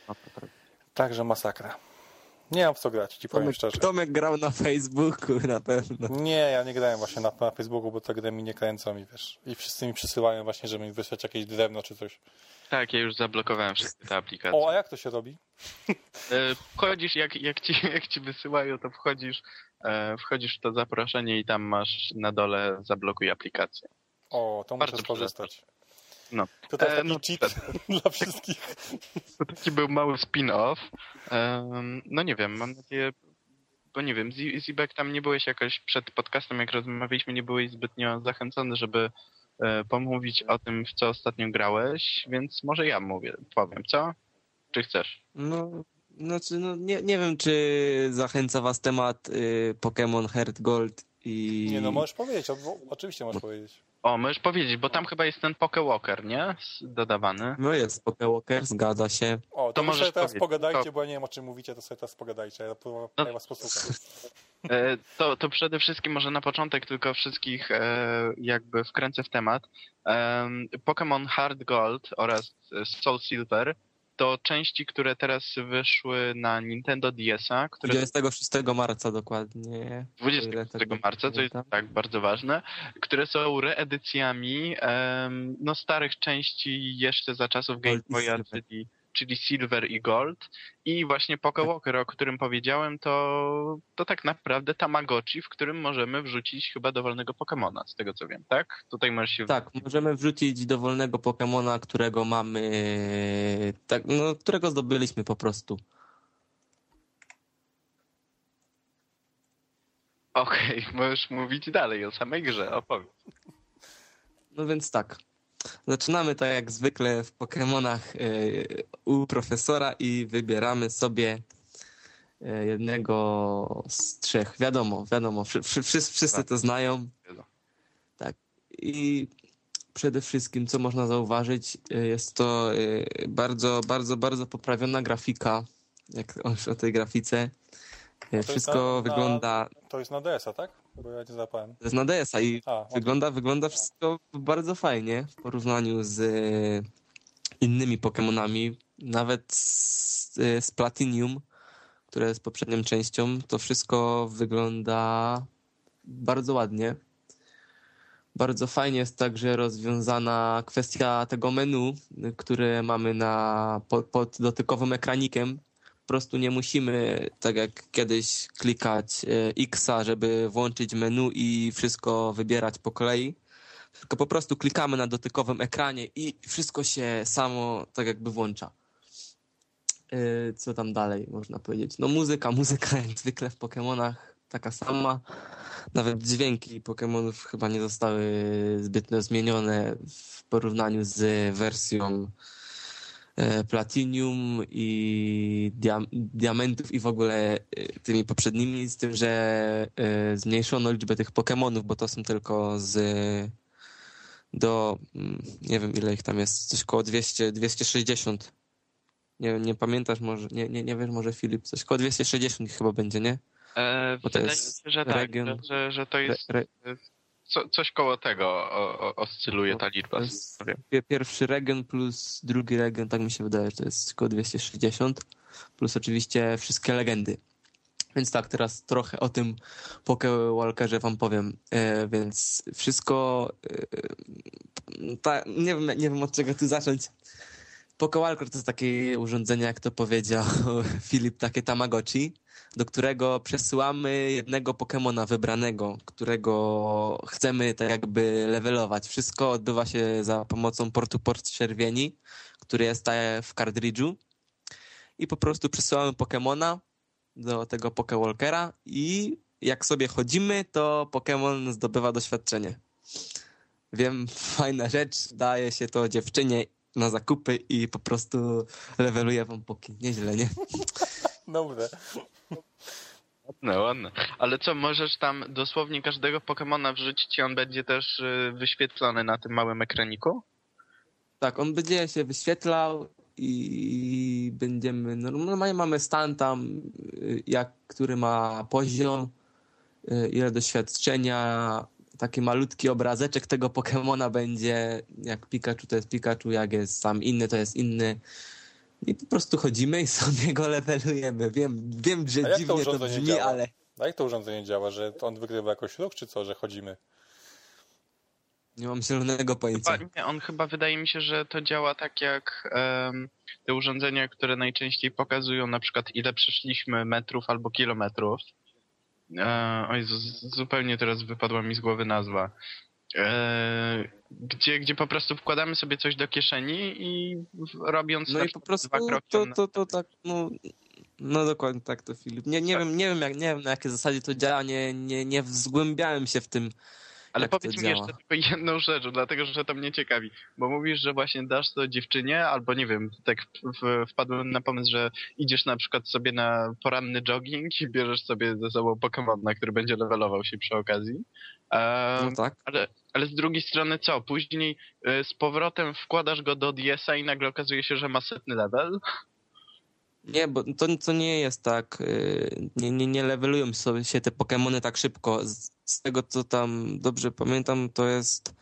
No to tak. Także masakra. Nie mam w co grać, ci powiem Tomek, szczerze. Tomek grał na Facebooku na pewno. Nie, ja nie grałem właśnie na, na Facebooku, bo te gry mi nie kręcą i wiesz. I wszyscy mi przysyłają właśnie, żeby mi wysłać jakieś drewno czy coś. Tak, ja już zablokowałem wszystkie te aplikacje. O, a jak to się robi? E, Wchodzisz, jak, jak, ci, jak ci wysyłają, to wchodzisz, e, wchodzisz w to zaproszenie i tam masz na dole zablokuj aplikację. O, to Bardzo muszę skorzystać. No. To E, taki no, cheat dla wszystkich. To taki był mały spin-off. Em, no nie wiem, mam nadzieję, bo nie wiem, Zi- Zibek tam nie byłeś jakoś przed podcastem, jak rozmawialiśmy, nie byłeś zbytnio zachęcony, żeby e, pomówić o tym, w co ostatnio grałeś, więc może ja mówię, powiem, co? Czy chcesz? No, znaczy, no nie, nie wiem, czy zachęca was temat y, Pokémon Heart Gold i... Nie no, możesz powiedzieć, o, oczywiście możesz powiedzieć. O, możesz powiedzieć, bo tam chyba jest ten Pokewalker, nie? Dodawany. No jest Pokewalker, zgadza się. O, to, To sobie teraz powiedzieć. pogadajcie, To- bo ja nie wiem o czym mówicie, to sobie teraz pogadajcie, ja, po, No. ja was posłucham. E, To, to przede wszystkim może na początek tylko wszystkich e, jakby wkręcę w temat. Em, Pokémon Hard Gold oraz Soul Silver to części, które teraz wyszły na Nintendo DS-a, które 26 marca dokładnie. 26 Ile tak marca, co jest tak bardzo ważne, które są reedycjami em, no, starych części jeszcze za czasów Game Boya, czyli, czyli Silver i Gold. I właśnie Pokewalker, o którym powiedziałem, to, to tak naprawdę Tamagotchi, w którym możemy wrzucić chyba dowolnego Pokemona, z tego co wiem, tak? Tutaj możesz się... Tak, możemy wrzucić dowolnego Pokemona, którego mamy, tak, no, którego zdobyliśmy po prostu. Okej, możesz mówić dalej o samej grze, opowiedz. No więc tak. Zaczynamy tak jak zwykle w Pokemonach e, u profesora i wybieramy sobie e, jednego z trzech. Wiadomo, wiadomo, wszy, wszy, wszyscy, wszyscy to znają. Tak. I przede wszystkim, co można zauważyć, e, jest to bardzo, bardzo, bardzo poprawiona grafika. Jak już o tej grafice. Wszystko na- na- wygląda. To jest na DS-a, tak? Bo ja zapałem. To jest na DS-a i A. Wygląda, wygląda wszystko bardzo fajnie w porównaniu z e, innymi Pokémonami. Nawet z, e, z Platinium, które jest poprzednią częścią, to wszystko wygląda bardzo ładnie. Bardzo fajnie jest także rozwiązana kwestia tego menu, które mamy na, pod, pod dotykowym ekranikiem. Po prostu nie musimy, tak jak kiedyś, klikać e, X-a, żeby włączyć menu i wszystko wybierać po kolei. Tylko po prostu klikamy na dotykowym ekranie i wszystko się samo tak jakby włącza. E, Co tam dalej można powiedzieć? No muzyka, muzyka jak zwykle w Pokémonach taka sama. Nawet dźwięki Pokémonów chyba nie zostały zbytnio zmienione w porównaniu z wersją Platinium i diam Diamentów i w ogóle e, tymi poprzednimi, z tym, że e, zmniejszono liczbę tych Pokémonów, bo to są tylko z do, mm, nie wiem ile ich tam jest, coś koło 200, 260. Nie, nie pamiętasz może, nie, nie, nie wiesz może Filip, coś koło 260 ich chyba będzie, nie? E, Bo to jest mi że tak, region- że, że, że to Re, jest re, co, coś koło tego o, o, oscyluje ta liczba. pierwszy region plus drugi region, tak mi się wydaje, że to jest około 260, plus oczywiście wszystkie legendy. Więc tak, teraz trochę o tym Walkerze wam powiem. E, więc wszystko. E, ta, nie, wiem, nie wiem od czego tu zacząć. Walker to jest takie urządzenie, jak to powiedział Filip, takie Tamagotchi, do którego przesyłamy jednego Pokemona wybranego, którego chcemy tak jakby levelować. Wszystko odbywa się za pomocą portu port czerwieni, który jest w kartridżu. I po prostu przesyłamy Pokemona do tego Pokewalkera i jak sobie chodzimy, to Pokémon zdobywa doświadczenie. Wiem, fajna rzecz, daje się to dziewczynie na zakupy i po prostu leveluje wam poki. Nieźle, nie? Dobre. No ładne. Ale co, możesz tam dosłownie każdego Pokemona wrzucić i on będzie też y, wyświetlony na tym małym ekraniku? Tak, on będzie się wyświetlał i będziemy, normalnie mamy stan tam, y, jak, który ma poziom, y, ile doświadczenia, taki malutki obrazeczek tego Pokemona będzie, jak Pikachu to jest Pikachu, jak jest sam inny to jest inny. I po prostu chodzimy i sobie go levelujemy. Wiem, wiem że to dziwnie to, urządzenie brzmi, działa? ale A jak to urządzenie działa, że on wygrywa jakoś ruch, czy co, że chodzimy? nie mam zielonego pojęcia. Chyba, nie, on chyba wydaje mi się, że to działa tak jak em, te urządzenia, które najczęściej pokazują na przykład ile przeszliśmy metrów albo kilometrów. E, oj, z, zupełnie teraz wypadła mi z głowy nazwa. E, gdzie, gdzie po prostu wkładamy sobie coś do kieszeni i robiąc No i po prostu dwa kroki to, to, to tak, no, no dokładnie tak to Filip. Nie, nie, Tak. wiem, nie, wiem, jak, nie wiem na jakiej zasadzie to działa, nie, nie, nie zgłębiałem się w tym. Ale powiedz mi działa. jeszcze tylko jedną rzecz, dlatego że to mnie ciekawi. Bo mówisz, że właśnie dasz to dziewczynie, albo nie wiem, tak wpadłem na pomysł, że idziesz na przykład sobie na poranny jogging i bierzesz sobie ze sobą Pokemona, który będzie levelował się przy okazji. No tak. ale, ale z drugiej strony co? Później y, z powrotem wkładasz go do DS-a i nagle okazuje się, że ma setny level? Nie, bo to, to nie jest tak. y, Nie, nie, nie levelują sobie się te Pokemony tak szybko. Z, z tego, co tam dobrze pamiętam, to jest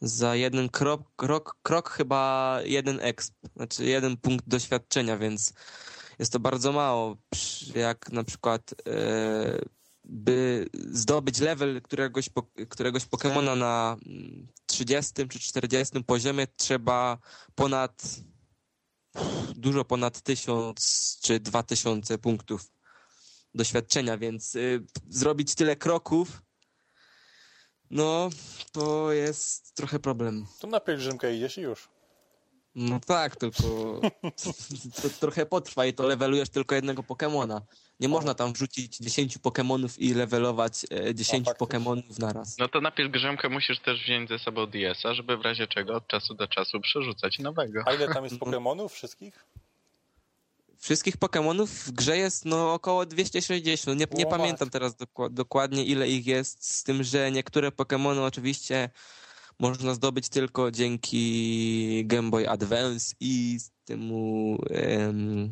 za jeden krok, krok, krok chyba jeden exp, znaczy jeden punkt doświadczenia, więc jest to bardzo mało. Jak na przykład e, by zdobyć level któregoś, któregoś Pokemona na mm, 30 czy 40 poziomie trzeba ponad dużo ponad 1000 czy 2000 punktów doświadczenia, więc y, zrobić tyle kroków, no to jest trochę problem. Tu na pielgrzymkę idziesz i już. No tak, tylko to trochę potrwa i to levelujesz tylko jednego Pokemona. Nie można tam wrzucić 10 Pokemonów i levelować e, 10 faktycznie. Pokemonów naraz. No to na pielgrzymkę musisz też wziąć ze sobą DS-a, żeby w razie czego od czasu do czasu przerzucać nowego. A ile tam jest Pokemonów wszystkich? Wszystkich Pokemonów w grze jest no około 260. Nie, nie O pamiętam teraz doku- dokładnie ile ich jest, z tym, że niektóre Pokemony oczywiście można zdobyć tylko dzięki Game Boy Advance i z temu em,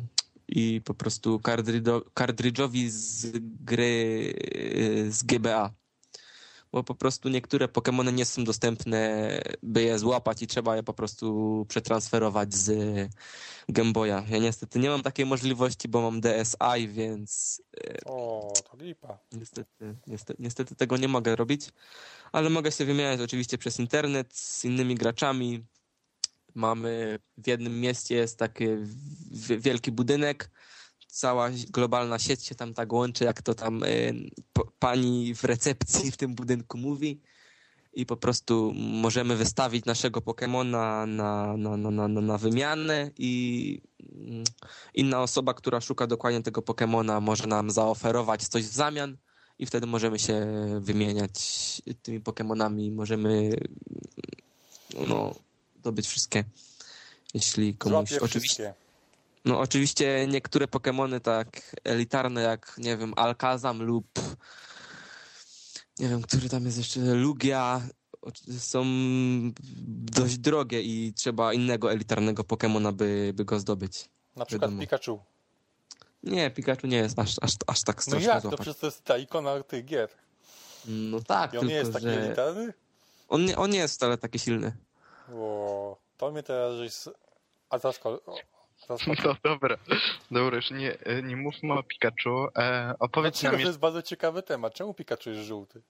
i po prostu kartridżo- kartridżowi z gry e, z GBA. Bo po prostu niektóre Pokemony nie są dostępne, by je złapać i trzeba je po prostu przetransferować z Game Boya. Ja niestety nie mam takiej możliwości, bo mam DSi, więc O, to lipa. niestety, niestety, niestety tego nie mogę robić. Ale mogę się wymieniać oczywiście przez internet z innymi graczami. Mamy w jednym mieście jest taki wielki budynek. Cała globalna sieć się tam tak łączy, jak to tam y, pani w recepcji w tym budynku mówi. I po prostu możemy wystawić naszego Pokemona na, na, na, na, na, na wymianę i mm, inna osoba, która szuka dokładnie tego Pokemona może nam zaoferować coś w zamian i wtedy możemy się wymieniać tymi Pokemonami. Możemy no, zdobyć wszystkie. Jeśli komuś... Złapię Oczywiście, wszystkie. no oczywiście niektóre Pokemony tak elitarne jak, nie wiem, Alakazam lub nie wiem, który tam jest jeszcze, Lugia są dość drogie i trzeba innego elitarnego Pokemona, by, by go zdobyć. Na przykład Wiadomo. Pikachu. Nie, Pikachu nie jest aż, aż, aż tak No strasznie jak? To przecież to jest ta ikona tych gier. No tak, I on tylko nie jest taki że elitarny? on nie, on nie jest wcale taki silny. O, to mnie teraz żeś... z- A zasko... o, zaskoczył. No dobra, dobra, już nie, nie mówmy o Pikachu. E, opowiedz Dlaczego nam to jest bardzo ciekawy temat? Czemu Pikachu jest żółty?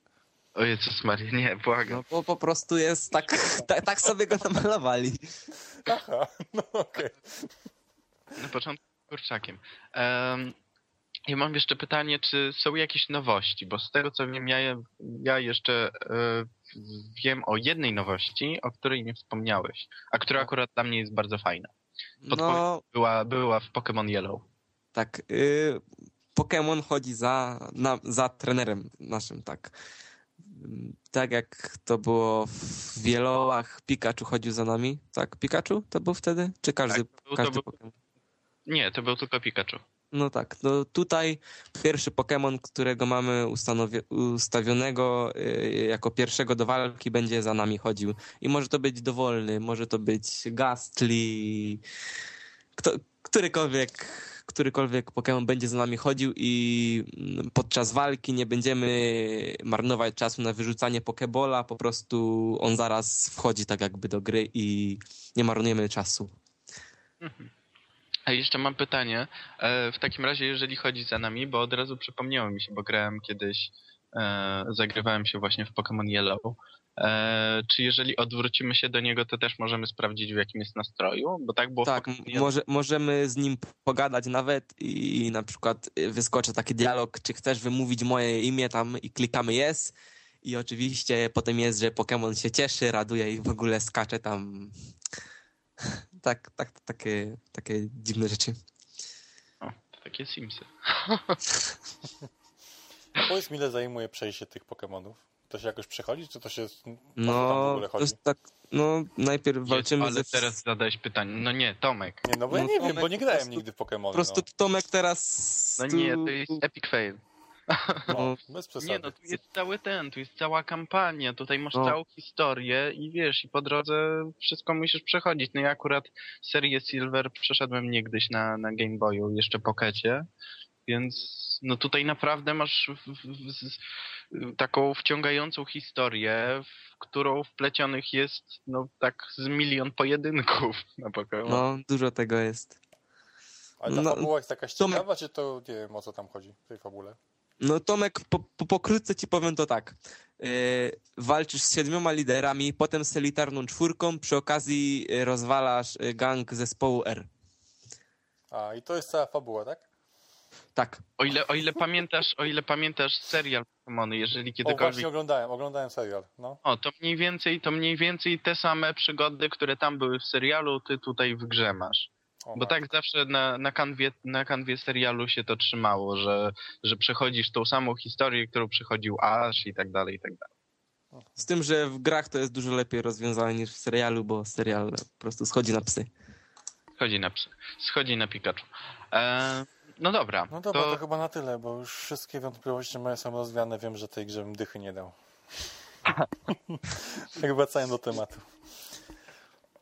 O Jezus Maria, nie, błagam. No bo po prostu jest tak, tak, tak sobie go namalowali. Aha, no okej. Na początku kurczakiem. Em, ja mam jeszcze pytanie, czy są jakieś nowości, bo z tego co wiem, ja, ja jeszcze e, wiem o jednej nowości, o której nie wspomniałeś, a która akurat dla mnie jest bardzo fajna. No, Była, była w Pokémon Yellow. tak. Y, Pokémon chodzi za, na, za trenerem naszym, tak. Tak jak to było w Wielołach, Pikachu chodził za nami. Tak, Pikachu to był wtedy? Czy każdy, Tak, to był- to każdy był- Pokémon? Nie, to był tylko Pikachu. No tak, no tutaj pierwszy Pokémon, którego mamy ustawionego y, jako pierwszego do walki będzie za nami chodził. I może to być dowolny, może to być Gastly, kto, którykolwiek, którykolwiek Pokémon będzie za nami chodził i podczas walki nie będziemy marnować czasu na wyrzucanie Pokebola, po prostu on zaraz wchodzi tak jakby do gry i nie marnujemy czasu. Mhm. A jeszcze mam pytanie. E, w takim razie, jeżeli chodzi za nami, bo od razu przypomniało mi się, bo grałem kiedyś, e, zagrywałem się właśnie w Pokémon Yellow. E, czy jeżeli odwrócimy się do niego, to też możemy sprawdzić, w jakim jest nastroju? Bo tak było Tak, może, możemy z nim pogadać nawet i na przykład wyskoczy taki dialog, czy chcesz wymówić moje imię tam i klikamy yes. I oczywiście potem jest, że Pokémon się cieszy, raduje i w ogóle skacze tam tak, tak, takie, takie dziwne rzeczy. O, takie Simsy. Powiedz mi, ile zajmuje przejście tych Pokémonów? To się jakoś przechodzi, czy to się no, to jest tak, no najpierw walczymy ale ze... teraz zadałeś pytanie. No nie, Tomek. Nie, no bo ja nie wiem, bo nie grałem prostu, nigdy w Pokémon. Po prostu no. Tomek teraz... No nie, to jest epic fail. No, bez przesady. Nie, no tu jest cały ten, tu jest cała kampania, tutaj masz no. całą historię i wiesz, i po drodze wszystko musisz przechodzić. No ja akurat serię Silver przeszedłem niegdyś na, na Game Boyu, jeszcze Pokecie, więc no tutaj naprawdę masz w, w, w, taką wciągającą historię, w którą wplecionych jest no tak z milion pojedynków na Pokémon. No, dużo tego jest. Ale ta no, fabuła jest jakaś ciekawa, czy to nie wiem o co tam chodzi w tej fabule? No Tomek, po, po, pokrótce ci powiem to tak. Yy, walczysz z siedmioma liderami, potem z elitarną czwórką, przy okazji e, rozwalasz e, gang zespołu R. A, i to jest cała fabuła, tak? Tak. O ile, o ile pamiętasz, o ile pamiętasz serial Pokémony, jeżeli kiedykolwiek... O, właśnie oglądałem, oglądałem serial, no. O, to mniej więcej, to mniej więcej te same przygody, które tam były w serialu, ty tutaj w grze masz. Bo tak zawsze na, na, kanwie, na kanwie serialu się to trzymało, że, że przechodzisz tą samą historię, którą przechodził Ash i tak dalej, i tak dalej. Z tym, że w grach to jest dużo lepiej rozwiązane niż w serialu, bo serial po prostu schodzi na psy. Schodzi na psy. Schodzi na Pikachu. E, no dobra. No dobra, to... to... chyba na tyle, bo już wszystkie wątpliwości moje są rozwiane. Wiem, że tej grze bym dychy nie dał. tak wracając do tematu.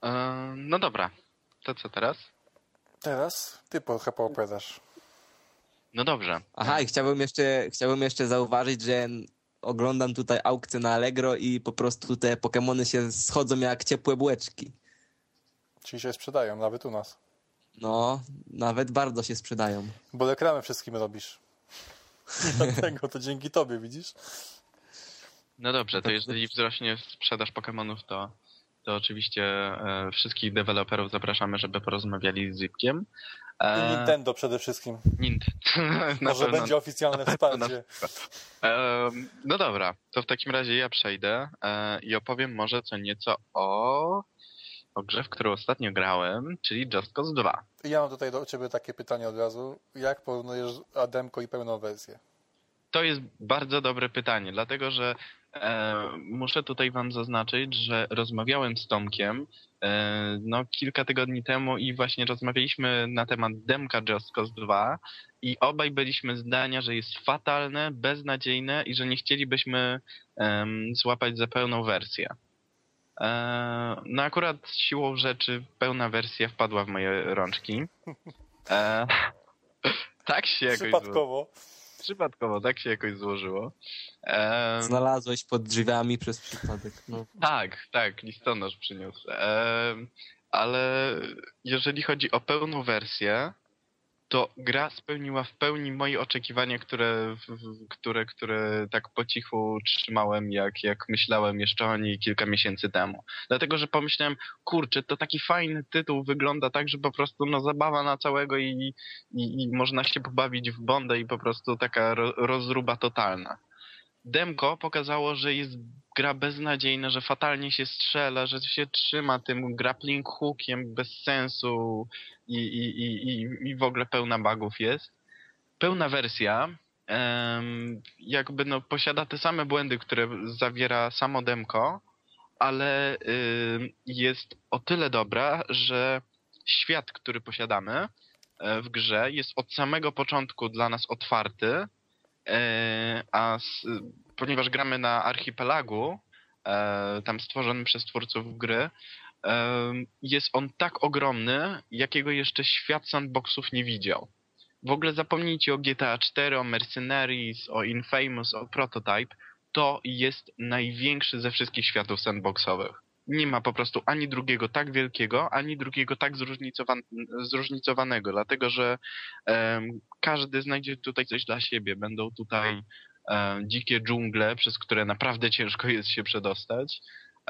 E, no dobra. To co teraz? Teraz ty chyba opowiadasz. No dobrze. Aha, i chciałbym jeszcze, chciałbym jeszcze zauważyć, że oglądam tutaj aukcję na Allegro i po prostu te Pokémony się schodzą jak ciepłe bułeczki. Czyli się sprzedają, nawet u nas. No, nawet bardzo się sprzedają. Bo reklamę wszystkim robisz. Dlatego to dzięki tobie, widzisz? No dobrze, to jeżeli wzrośnie sprzedaż Pokémonów, to to oczywiście e, wszystkich deweloperów zapraszamy, żeby porozmawiali z Zipkiem. E, I Nintendo przede wszystkim. Nintendo. Może pewno, będzie oficjalne wsparcie. No dobra, to w takim razie ja przejdę e, i opowiem może co nieco o, o grze, w którą ostatnio grałem, czyli Just Cause 2. Ja mam tutaj do ciebie takie pytanie od razu. Jak porównujesz Ademko i pełną wersję? To jest bardzo dobre pytanie, dlatego że muszę tutaj wam zaznaczyć, że rozmawiałem z Tomkiem e, no, kilka tygodni temu i właśnie rozmawialiśmy na temat demka Just Cause 2 i obaj byliśmy zdania, że jest fatalne, beznadziejne i że nie chcielibyśmy um, złapać za pełną wersję. E, no akurat siłą rzeczy pełna wersja wpadła w moje rączki. E, tak się jakoś... Przypadkowo przypadkowo, tak się jakoś złożyło. Znalazłeś pod drzwiami przez przypadek. No. Tak, tak, listonosz przyniósł. Ale jeżeli chodzi o pełną wersję, to gra spełniła w pełni moje oczekiwania, które, które, które tak po cichu trzymałem, jak, jak myślałem jeszcze o niej kilka miesięcy temu. Dlatego, że pomyślałem, kurczę, to taki fajny tytuł, wygląda tak, że po prostu no, zabawa na całego i, i, i można się pobawić w Bondę i po prostu taka ro, rozruba totalna. Demko pokazało, że jest gra beznadziejna, że fatalnie się strzela, że się trzyma tym grappling hookiem bez sensu i, i, i, i w ogóle pełna bugów jest. Pełna wersja jakby no posiada te same błędy, które zawiera samo demko, ale jest o tyle dobra, że świat, który posiadamy, e, w grze jest od samego początku dla nas otwarty, a z, ponieważ gramy na archipelagu, e, tam stworzonym przez twórców gry, jest on tak ogromny, jakiego jeszcze świat sandboxów nie widział. W ogóle zapomnijcie o GTA 4, o Mercenaries, o Infamous, o Prototype. To jest największy ze wszystkich światów sandboxowych. Nie ma po prostu ani drugiego tak wielkiego, ani drugiego tak zróżnicowan zróżnicowanego, dlatego że um, każdy znajdzie tutaj coś dla siebie. Będą tutaj um, dzikie dżungle, przez które naprawdę ciężko jest się przedostać.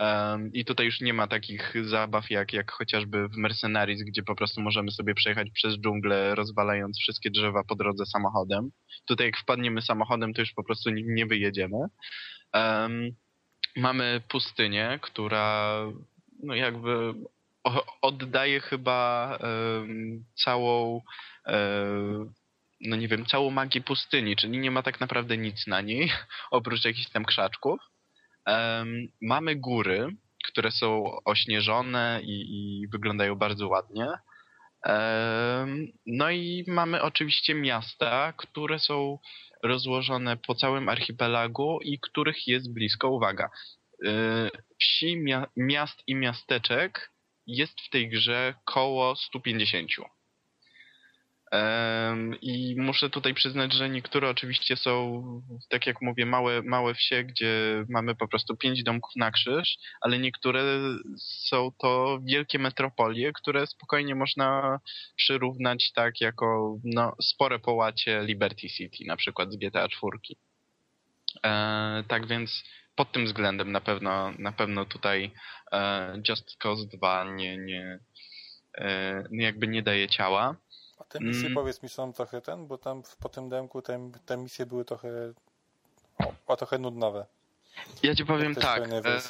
Um, I tutaj już nie ma takich zabaw jak, jak chociażby w Mercenaries, gdzie po prostu możemy sobie przejechać przez dżunglę, rozwalając wszystkie drzewa po drodze samochodem. Tutaj jak wpadniemy samochodem, to już po prostu nie, nie wyjedziemy. Um, mamy pustynię, która no jakby oddaje chyba um, całą no nie wiem, całą magię pustyni, czyli nie ma tak naprawdę nic na niej, oprócz jakichś tam krzaczków. Um, mamy góry, które są ośnieżone i, i wyglądają bardzo ładnie. Um, no i mamy oczywiście miasta, które są rozłożone po całym archipelagu i których jest blisko, uwaga, yy, wsi, mia miast i miasteczek jest w tej grze koło 150. I muszę tutaj przyznać, że niektóre oczywiście są, tak jak mówię, małe, małe wsie, gdzie mamy po prostu pięć domków na krzyż, ale niektóre są to wielkie metropolie, które spokojnie można przyrównać tak jako no, spore połacie Liberty City, na przykład z GTA 4. E, tak więc pod tym względem na pewno, na pewno tutaj e, Just Cause 2 nie, nie, e, jakby nie daje ciała. A te misje, mm. powiedz mi, są trochę ten, bo tam po tym demku te, te misje były trochę, o, trochę nudnowe. Ja ci powiem tak, e,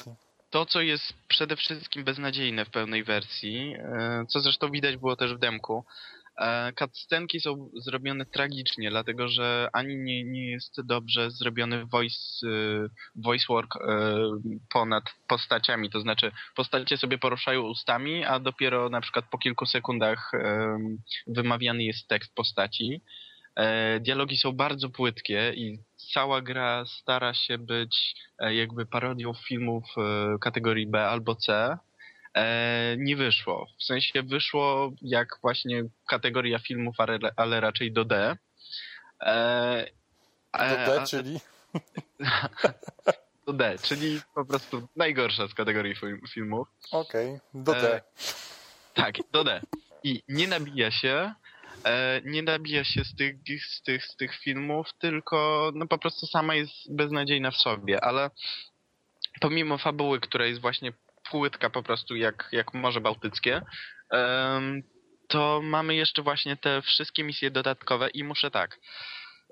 to co jest przede wszystkim beznadziejne w pełnej wersji, e, co zresztą widać było też w demku, cutscenki są zrobione tragicznie, dlatego że ani nie, nie jest dobrze zrobiony voice, e, voice work e, ponad postaciami, to znaczy postacie sobie poruszają ustami, a dopiero na przykład po kilku sekundach wymawiany jest tekst postaci. Dialogi są bardzo płytkie i cała gra stara się być jakby parodią filmów kategorii B albo C, e, nie wyszło. W sensie wyszło jak właśnie kategoria filmów, ale, raczej do D. E, do D, czyli? do D, czyli po prostu najgorsza z kategorii film, filmów. Okej, okay. do D. E, tak, do D. I nie nabija się, e, nie nabija się z tych, z, tych, z tych filmów, tylko no po prostu sama jest beznadziejna w sobie, ale pomimo fabuły, która jest właśnie płytka po prostu jak, jak Morze Bałtyckie, to mamy jeszcze właśnie te wszystkie misje dodatkowe i muszę tak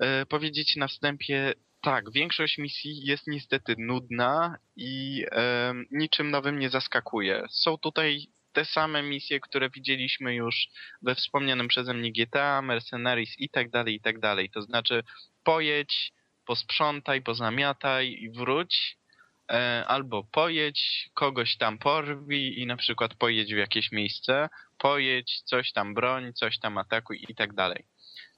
e, powiedzieć na wstępie, tak, większość misji jest niestety nudna i niczym nowym nie zaskakuje. Są tutaj te same misje, które widzieliśmy już we wspomnianym przeze mnie GTA, Mercenaries i tak dalej, i tak dalej. To znaczy pojedź, posprzątaj, pozamiataj i wróć albo pojedź, kogoś tam porwij i na przykład pojedź w jakieś miejsce, pojedź, coś tam broń, coś tam atakuj i tak dalej.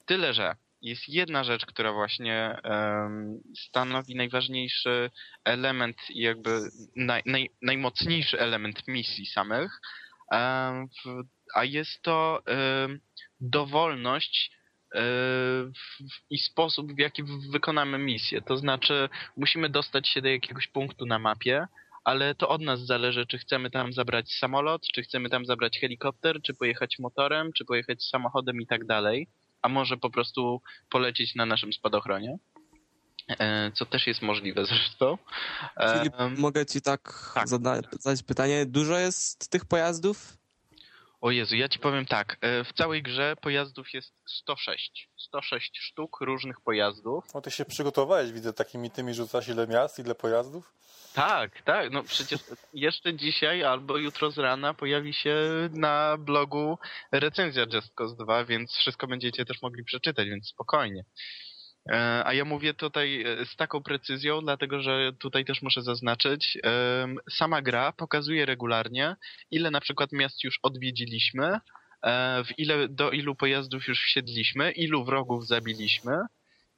Tyle, że jest jedna rzecz, która właśnie um, stanowi najważniejszy element jakby naj, naj, najmocniejszy element misji samych, um, a jest to um, dowolność E, i sposób, w jaki wykonamy misję. To znaczy, musimy dostać się do jakiegoś punktu na mapie, ale to od nas zależy, czy chcemy tam zabrać samolot, czy chcemy tam zabrać helikopter, czy pojechać motorem, czy pojechać samochodem i tak dalej, a może po prostu polecieć na naszym spadochronie. E, co też jest możliwe zresztą. Czyli mogę ci tak, tak. zadać pytanie. Dużo jest tych pojazdów? O Jezu, ja ci powiem tak. E, w całej grze pojazdów jest 106. 106 sztuk różnych pojazdów. O, ty się przygotowałeś, widzę, takimi tymi rzucasz ile miast, ile pojazdów? Tak, tak. No przecież jeszcze dzisiaj albo jutro z rana pojawi się na blogu recenzja Just Cause 2, więc wszystko będziecie też mogli przeczytać, więc spokojnie. E, a ja mówię tutaj e, z taką precyzją, dlatego że tutaj też muszę zaznaczyć, sama gra pokazuje regularnie, ile na przykład miast już odwiedziliśmy, e, w ile, do ilu pojazdów już wsiedliśmy, ilu wrogów zabiliśmy.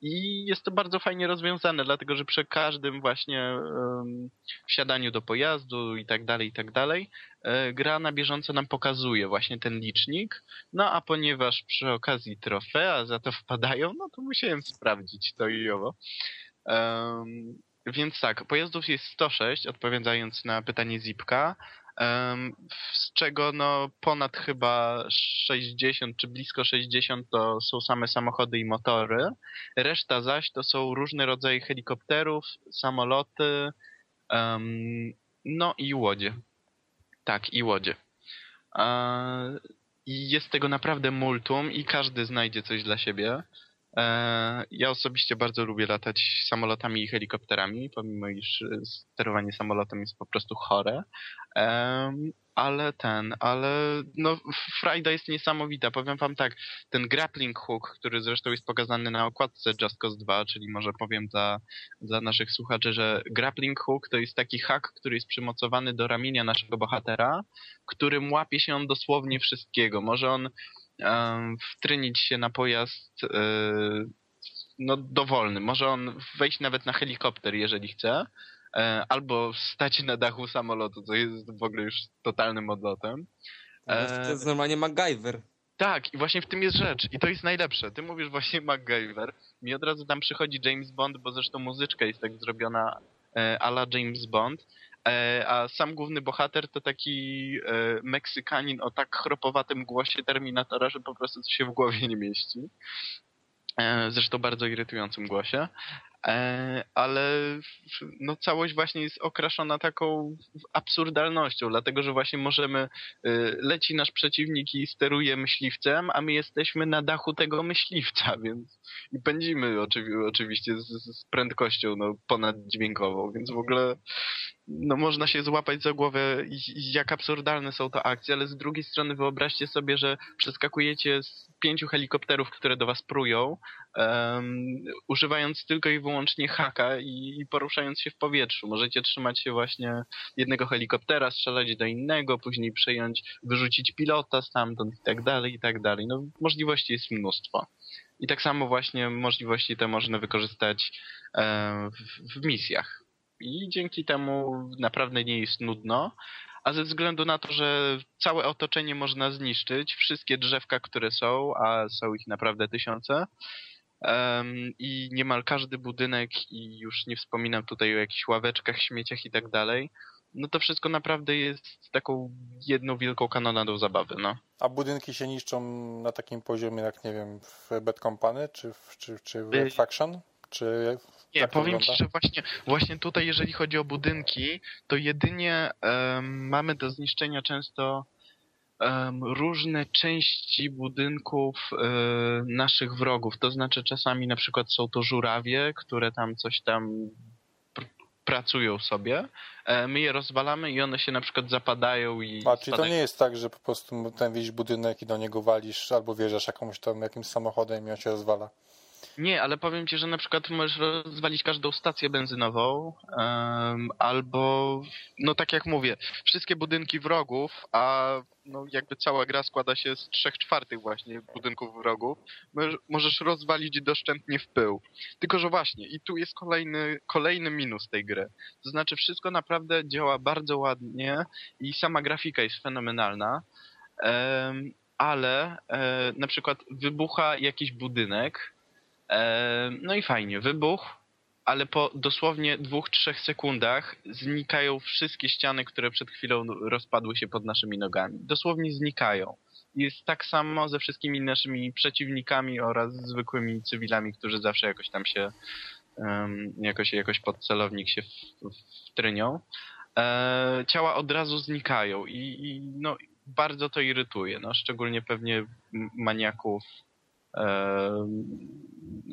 I jest to bardzo fajnie rozwiązane, dlatego że przy każdym właśnie um, wsiadaniu do pojazdu i tak dalej, i tak dalej, e, gra na bieżąco nam pokazuje właśnie ten licznik. No a ponieważ przy okazji trofea za to wpadają, no to musiałem sprawdzić to i owo. Um, więc tak, pojazdów jest 106, odpowiadając na pytanie Zipka, z czego no ponad chyba 60 czy blisko 60 to są same samochody i motory. Reszta zaś to są różne rodzaje helikopterów, samoloty, no i łodzie. Tak, i łodzie. I jest tego naprawdę multum i każdy znajdzie coś dla siebie. E, ja osobiście bardzo lubię latać samolotami i helikopterami, pomimo iż sterowanie samolotem jest po prostu chore. Ale ten, ale no frajda jest niesamowita. Powiem wam tak, ten grappling hook, który zresztą jest pokazany na okładce Just Cause 2, czyli może powiem dla, dla naszych słuchaczy, że grappling hook to jest taki hak, który jest przymocowany do ramienia naszego bohatera, którym łapie się on dosłownie wszystkiego. Może on wtrynić się na pojazd e, no, dowolny. Może on wejść nawet na helikopter, jeżeli chce, e, albo stać na dachu samolotu, co jest w ogóle już totalnym odlotem. To jest normalnie MacGyver. Tak, i właśnie w tym jest rzecz. I to jest najlepsze. Ty mówisz właśnie MacGyver. Mi od razu tam przychodzi James Bond, bo zresztą muzyczka jest tak zrobiona e, ala James Bond. E, a sam główny bohater to taki e, Meksykanin o tak chropowatym głosie Terminatora, że po prostu to się w głowie nie mieści. E, zresztą bardzo irytującym głosie. Ale no całość właśnie jest okraszona taką absurdalnością, dlatego że właśnie możemy, leci nasz przeciwnik i steruje myśliwcem, a my jesteśmy na dachu tego myśliwca, więc i pędzimy oczywi oczywiście z, z, prędkością no, ponaddźwiękową, więc w ogóle no można się złapać za głowę jak absurdalne są to akcje, ale z drugiej strony wyobraźcie sobie, że przeskakujecie z pięciu helikopterów, które do was prują, um, używając tylko i wyłącznie haka i, i, poruszając się w powietrzu. Możecie trzymać się właśnie jednego helikoptera, strzelać do innego, później przejąć, wyrzucić pilota stamtąd i tak dalej, i tak dalej. No możliwości jest mnóstwo. I tak samo właśnie możliwości te można wykorzystać e, w, w misjach. I dzięki temu naprawdę nie jest nudno, a ze względu na to, że całe otoczenie można zniszczyć, wszystkie drzewka, które są, a są ich naprawdę tysiące, um, i niemal każdy budynek, i już nie wspominam tutaj o jakichś ławeczkach, śmieciach i tak dalej, no to wszystko naprawdę jest taką jedną wielką kanonadą zabawy, no. A budynki się niszczą na takim poziomie jak, nie wiem, w Bad Company, czy w, czy, czy w y Faction? Czy nie, powiem ci, że właśnie, właśnie tutaj, jeżeli chodzi o budynki, to jedynie um, mamy do zniszczenia często um, różne części budynków um, naszych wrogów. To znaczy czasami na przykład są to żurawie, które tam coś tam pr pracują sobie. E, my je rozwalamy i one się na przykład zapadają i... A, czyli to nie jest tak, że po prostu ten widzisz budynek i do niego walisz albo wjeżdżasz jakąś tam, jakimś samochodem i on się rozwala? Nie, ale powiem ci, że na przykład możesz rozwalić każdą stację benzynową, um, albo, no tak jak mówię, wszystkie budynki wrogów, a no jakby cała gra składa się z trzech czwartych właśnie budynków wrogów, możesz rozwalić doszczętnie w pył. Tylko, że właśnie, i tu jest kolejny, kolejny minus tej gry. To znaczy wszystko naprawdę działa bardzo ładnie i sama grafika jest fenomenalna, um, ale e, na przykład wybucha jakiś budynek, no i fajnie, wybuch, ale po dosłownie dwóch, trzech sekundach znikają wszystkie ściany, które przed chwilą rozpadły się pod naszymi nogami. Dosłownie znikają. Jest tak samo ze wszystkimi naszymi przeciwnikami oraz zwykłymi cywilami, którzy zawsze jakoś tam się jakoś, jakoś pod celownik się wtrynią. E, ciała od razu znikają i, i no, bardzo to irytuje. No, szczególnie pewnie maniaków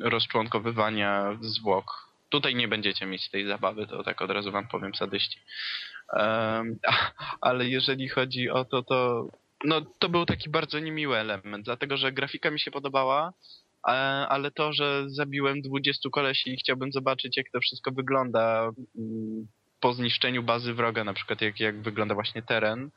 rozczłonkowywania zwłok. Tutaj nie będziecie mieć tej zabawy, to tak od razu wam powiem sadyści. Ale jeżeli chodzi o to, to no, to był taki bardzo niemiły element, dlatego że grafika mi się podobała, ale to, że zabiłem 20 kolesi i chciałbym zobaczyć, jak to wszystko wygląda mm, po zniszczeniu bazy wroga, na przykład jak, jak wygląda właśnie teren,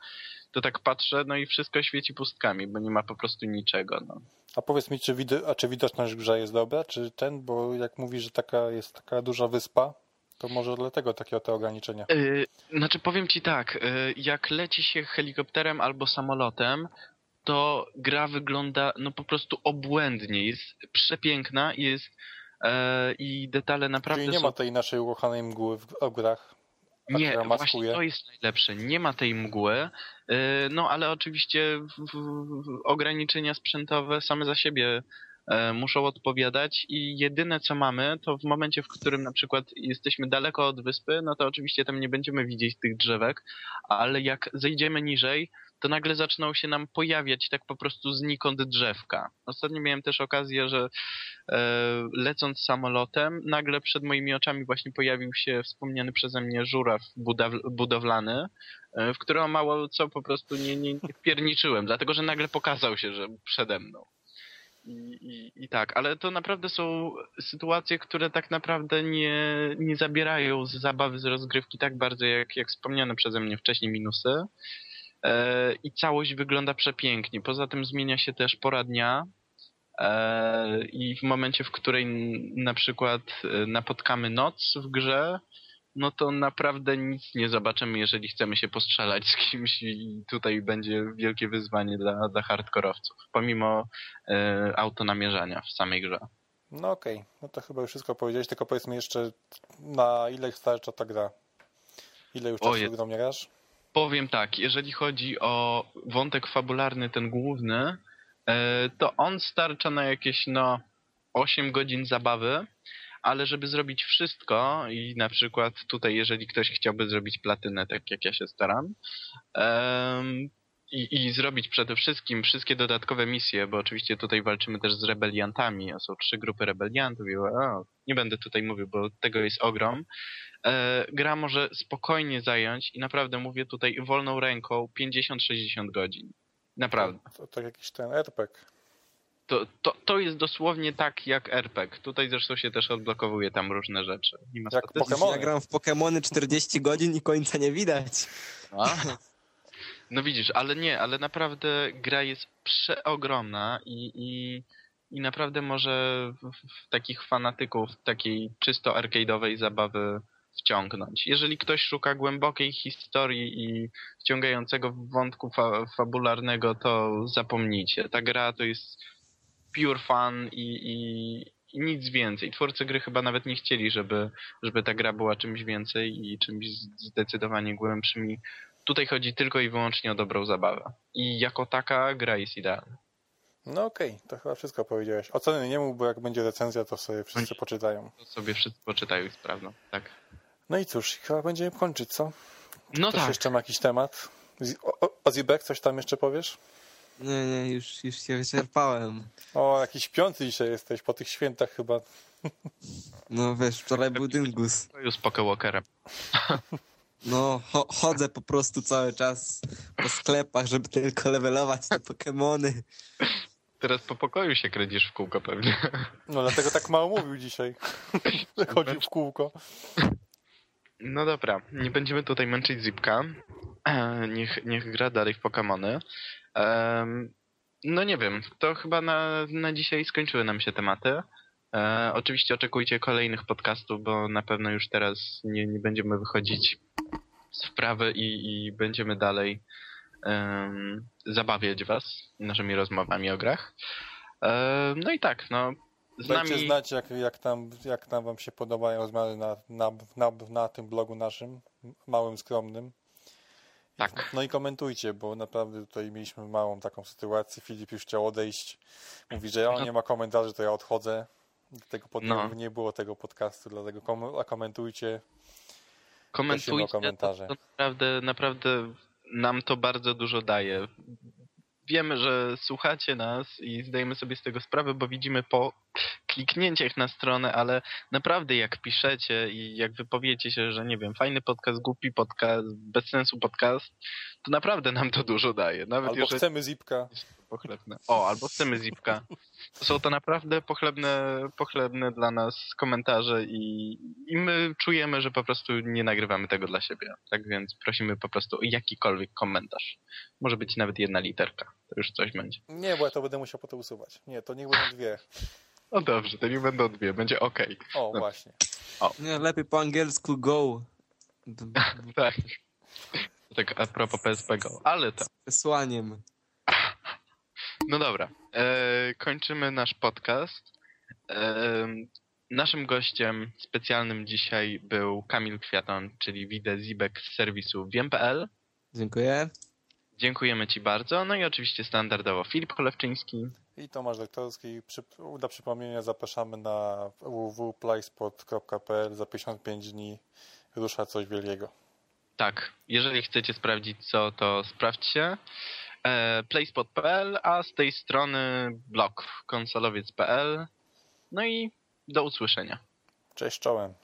to tak patrzę, no i wszystko świeci pustkami, bo nie ma po prostu niczego. No. A powiedz mi, czy, wido- a czy widoczność w grze jest dobra, czy ten, bo jak mówisz, że taka jest taka duża wyspa, to może dlatego takie te ograniczenia. Yy, znaczy powiem ci tak, yy, jak leci się helikopterem albo samolotem, to gra wygląda no po prostu obłędnie, jest przepiękna jest yy, i detale naprawdę Czyli nie są... ma tej naszej ukochanej mgły w, w grach. A Nie, właśnie to jest najlepsze. Nie ma tej mgły, yy, no ale oczywiście ograniczenia sprzętowe same za siebie e, muszą odpowiadać i jedyne co mamy, to w momencie, w którym na przykład jesteśmy daleko od wyspy, no to oczywiście tam nie będziemy widzieć tych drzewek, ale jak zejdziemy niżej, to nagle zaczną się nam pojawiać tak po prostu znikąd drzewka. Ostatnio miałem też okazję, że e, lecąc samolotem, nagle przed moimi oczami właśnie pojawił się wspomniany przeze mnie żuraw budaw- budowlany, e, w którego mało co po prostu nie, nie, nie wpierniczyłem, dlatego że nagle pokazał się, że przede mną. I, i, I tak, ale to naprawdę są sytuacje, które tak naprawdę nie, nie zabierają z zabawy, z rozgrywki tak bardzo, jak, jak wspomniane przeze mnie wcześniej minusy. E, I całość wygląda przepięknie. Poza tym zmienia się też pora dnia. E, I w momencie, w której na przykład e, napotkamy noc w grze, no to naprawdę nic nie zobaczymy, jeżeli chcemy się postrzelać z kimś i tutaj będzie wielkie wyzwanie dla, dla hardkorowców, pomimo e, autonamierzania w samej grze. No okej, no to chyba już wszystko powiedziałeś, tylko powiedz mi jeszcze, na ile starcza ta gra? Ile już czasu grasz? Powiem tak, jeżeli chodzi o wątek fabularny, ten główny, e, to on starcza na jakieś no 8 godzin zabawy, ale żeby zrobić wszystko i na przykład tutaj, jeżeli ktoś chciałby zrobić platynę, tak jak ja się staram, i, i zrobić przede wszystkim wszystkie dodatkowe misje, bo oczywiście tutaj walczymy też z rebeliantami, a są trzy grupy rebeliantów i o, nie będę tutaj mówił, bo tego jest ogrom. E, gra może spokojnie zająć i naprawdę mówię tutaj wolną ręką 50-60 godzin. Naprawdę. To, to tak jakiś ten RPG. To, to, to jest dosłownie tak jak RPG. Tutaj zresztą się też odblokowuje tam różne rzeczy. Nie ma Jak. Pokemony. Ja gram w Pokemony 40 godzin i końca nie widać. A? No widzisz, ale nie, ale naprawdę gra jest przeogromna i, i, i naprawdę może takich fanatyków takiej czysto arcade'owej zabawy wciągnąć. Jeżeli ktoś szuka głębokiej historii i wciągającego wątku fa fabularnego, to zapomnijcie. Ta gra to jest pure fun i, i, i nic więcej. Twórcy gry chyba nawet nie chcieli, żeby, żeby ta gra była czymś więcej i czymś zdecydowanie głębszym. Tutaj chodzi tylko i wyłącznie o dobrą zabawę. I jako taka gra jest idealna. No okej, to chyba wszystko powiedziałeś. Oceny nie mów, bo jak będzie recenzja, to sobie wszyscy poczytają. To sobie wszyscy poczytają i sprawdzą. Tak. No i cóż, chyba będziemy kończyć, co? No Ktoś tak. jeszcze ma jakiś temat? Z- o- o- Ozibek, coś tam jeszcze powiesz? Nie, nie, już, już się wyczerpałem. O, jakiś piąty dzisiaj jesteś, po tych świętach chyba. No wiesz, wczoraj był dyngus. To już Poke Walkerem. No, cho chodzę po prostu cały czas po sklepach, żeby tylko levelować te Pokemony. Teraz po pokoju się kręcisz w kółko pewnie. No dlatego tak mało mówił dzisiaj. że Chodził w kółko. No dobra, nie będziemy tutaj męczyć Zipka. E, Niech, niech gra dalej w Pokemony. Em, No nie wiem, to chyba na, na dzisiaj skończyły nam się tematy. E, oczywiście oczekujcie kolejnych podcastów, bo na pewno już teraz nie, nie będziemy wychodzić z wprawy i, i będziemy dalej em, zabawiać was naszymi rozmowami o grach. E, no i tak, no z Dajcie nami... znać, jak, jak, tam, jak tam wam się podobają rozmowy na, na, na, na tym blogu naszym, małym, skromnym. Tak. No i komentujcie, bo naprawdę tutaj mieliśmy małą taką sytuację. Filip już chciał odejść. Mówi, że ja nie ma komentarzy, to ja odchodzę. Tego pod... No. Nie było tego podcastu, dlatego kom... komentujcie. Komentujcie, to, komentarze. to naprawdę, naprawdę nam to bardzo dużo daje. Wiemy, że słuchacie nas i zdajemy sobie z tego sprawę, bo widzimy po kliknięciach na stronę, ale naprawdę jak piszecie i jak wypowiecie się, że nie wiem, fajny podcast, głupi podcast, bez sensu podcast, to naprawdę nam to dużo daje. Nawet Albo jeżeli chcemy zipka. Pochlebne. O, albo chcemy zipka. To są to naprawdę pochlebne, pochlebne dla nas komentarze i, i my czujemy, że po prostu nie nagrywamy tego dla siebie. Tak więc prosimy po prostu o jakikolwiek komentarz. Może być nawet jedna literka. To już coś będzie. Nie, bo ja to będę musiał potem usuwać. Nie, to niech będą dwie. No dobrze, to niech będą dwie, będzie ok. O, właśnie. Nie, lepiej po angielsku go. Tak. Tak a propos PSP Go. Ale to. Z wysłaniem. No dobra. E, kończymy nasz podcast. E, naszym gościem specjalnym dzisiaj był Kamil Kwiaton, czyli Widę Zibek z serwisu wiem.pl. Dziękuję. Dziękujemy Ci bardzo. No i oczywiście standardowo Filip Olewczyński. I Tomasz Lektorski. Przy, dla przypomnienia zapraszamy na www.playspot.pl za 55 dni rusza coś wielkiego. Tak, jeżeli chcecie sprawdzić co, to sprawdźcie. E, playspot.pl, a z tej strony blog konsolowiec.pl. No i do usłyszenia. Cześć czołem.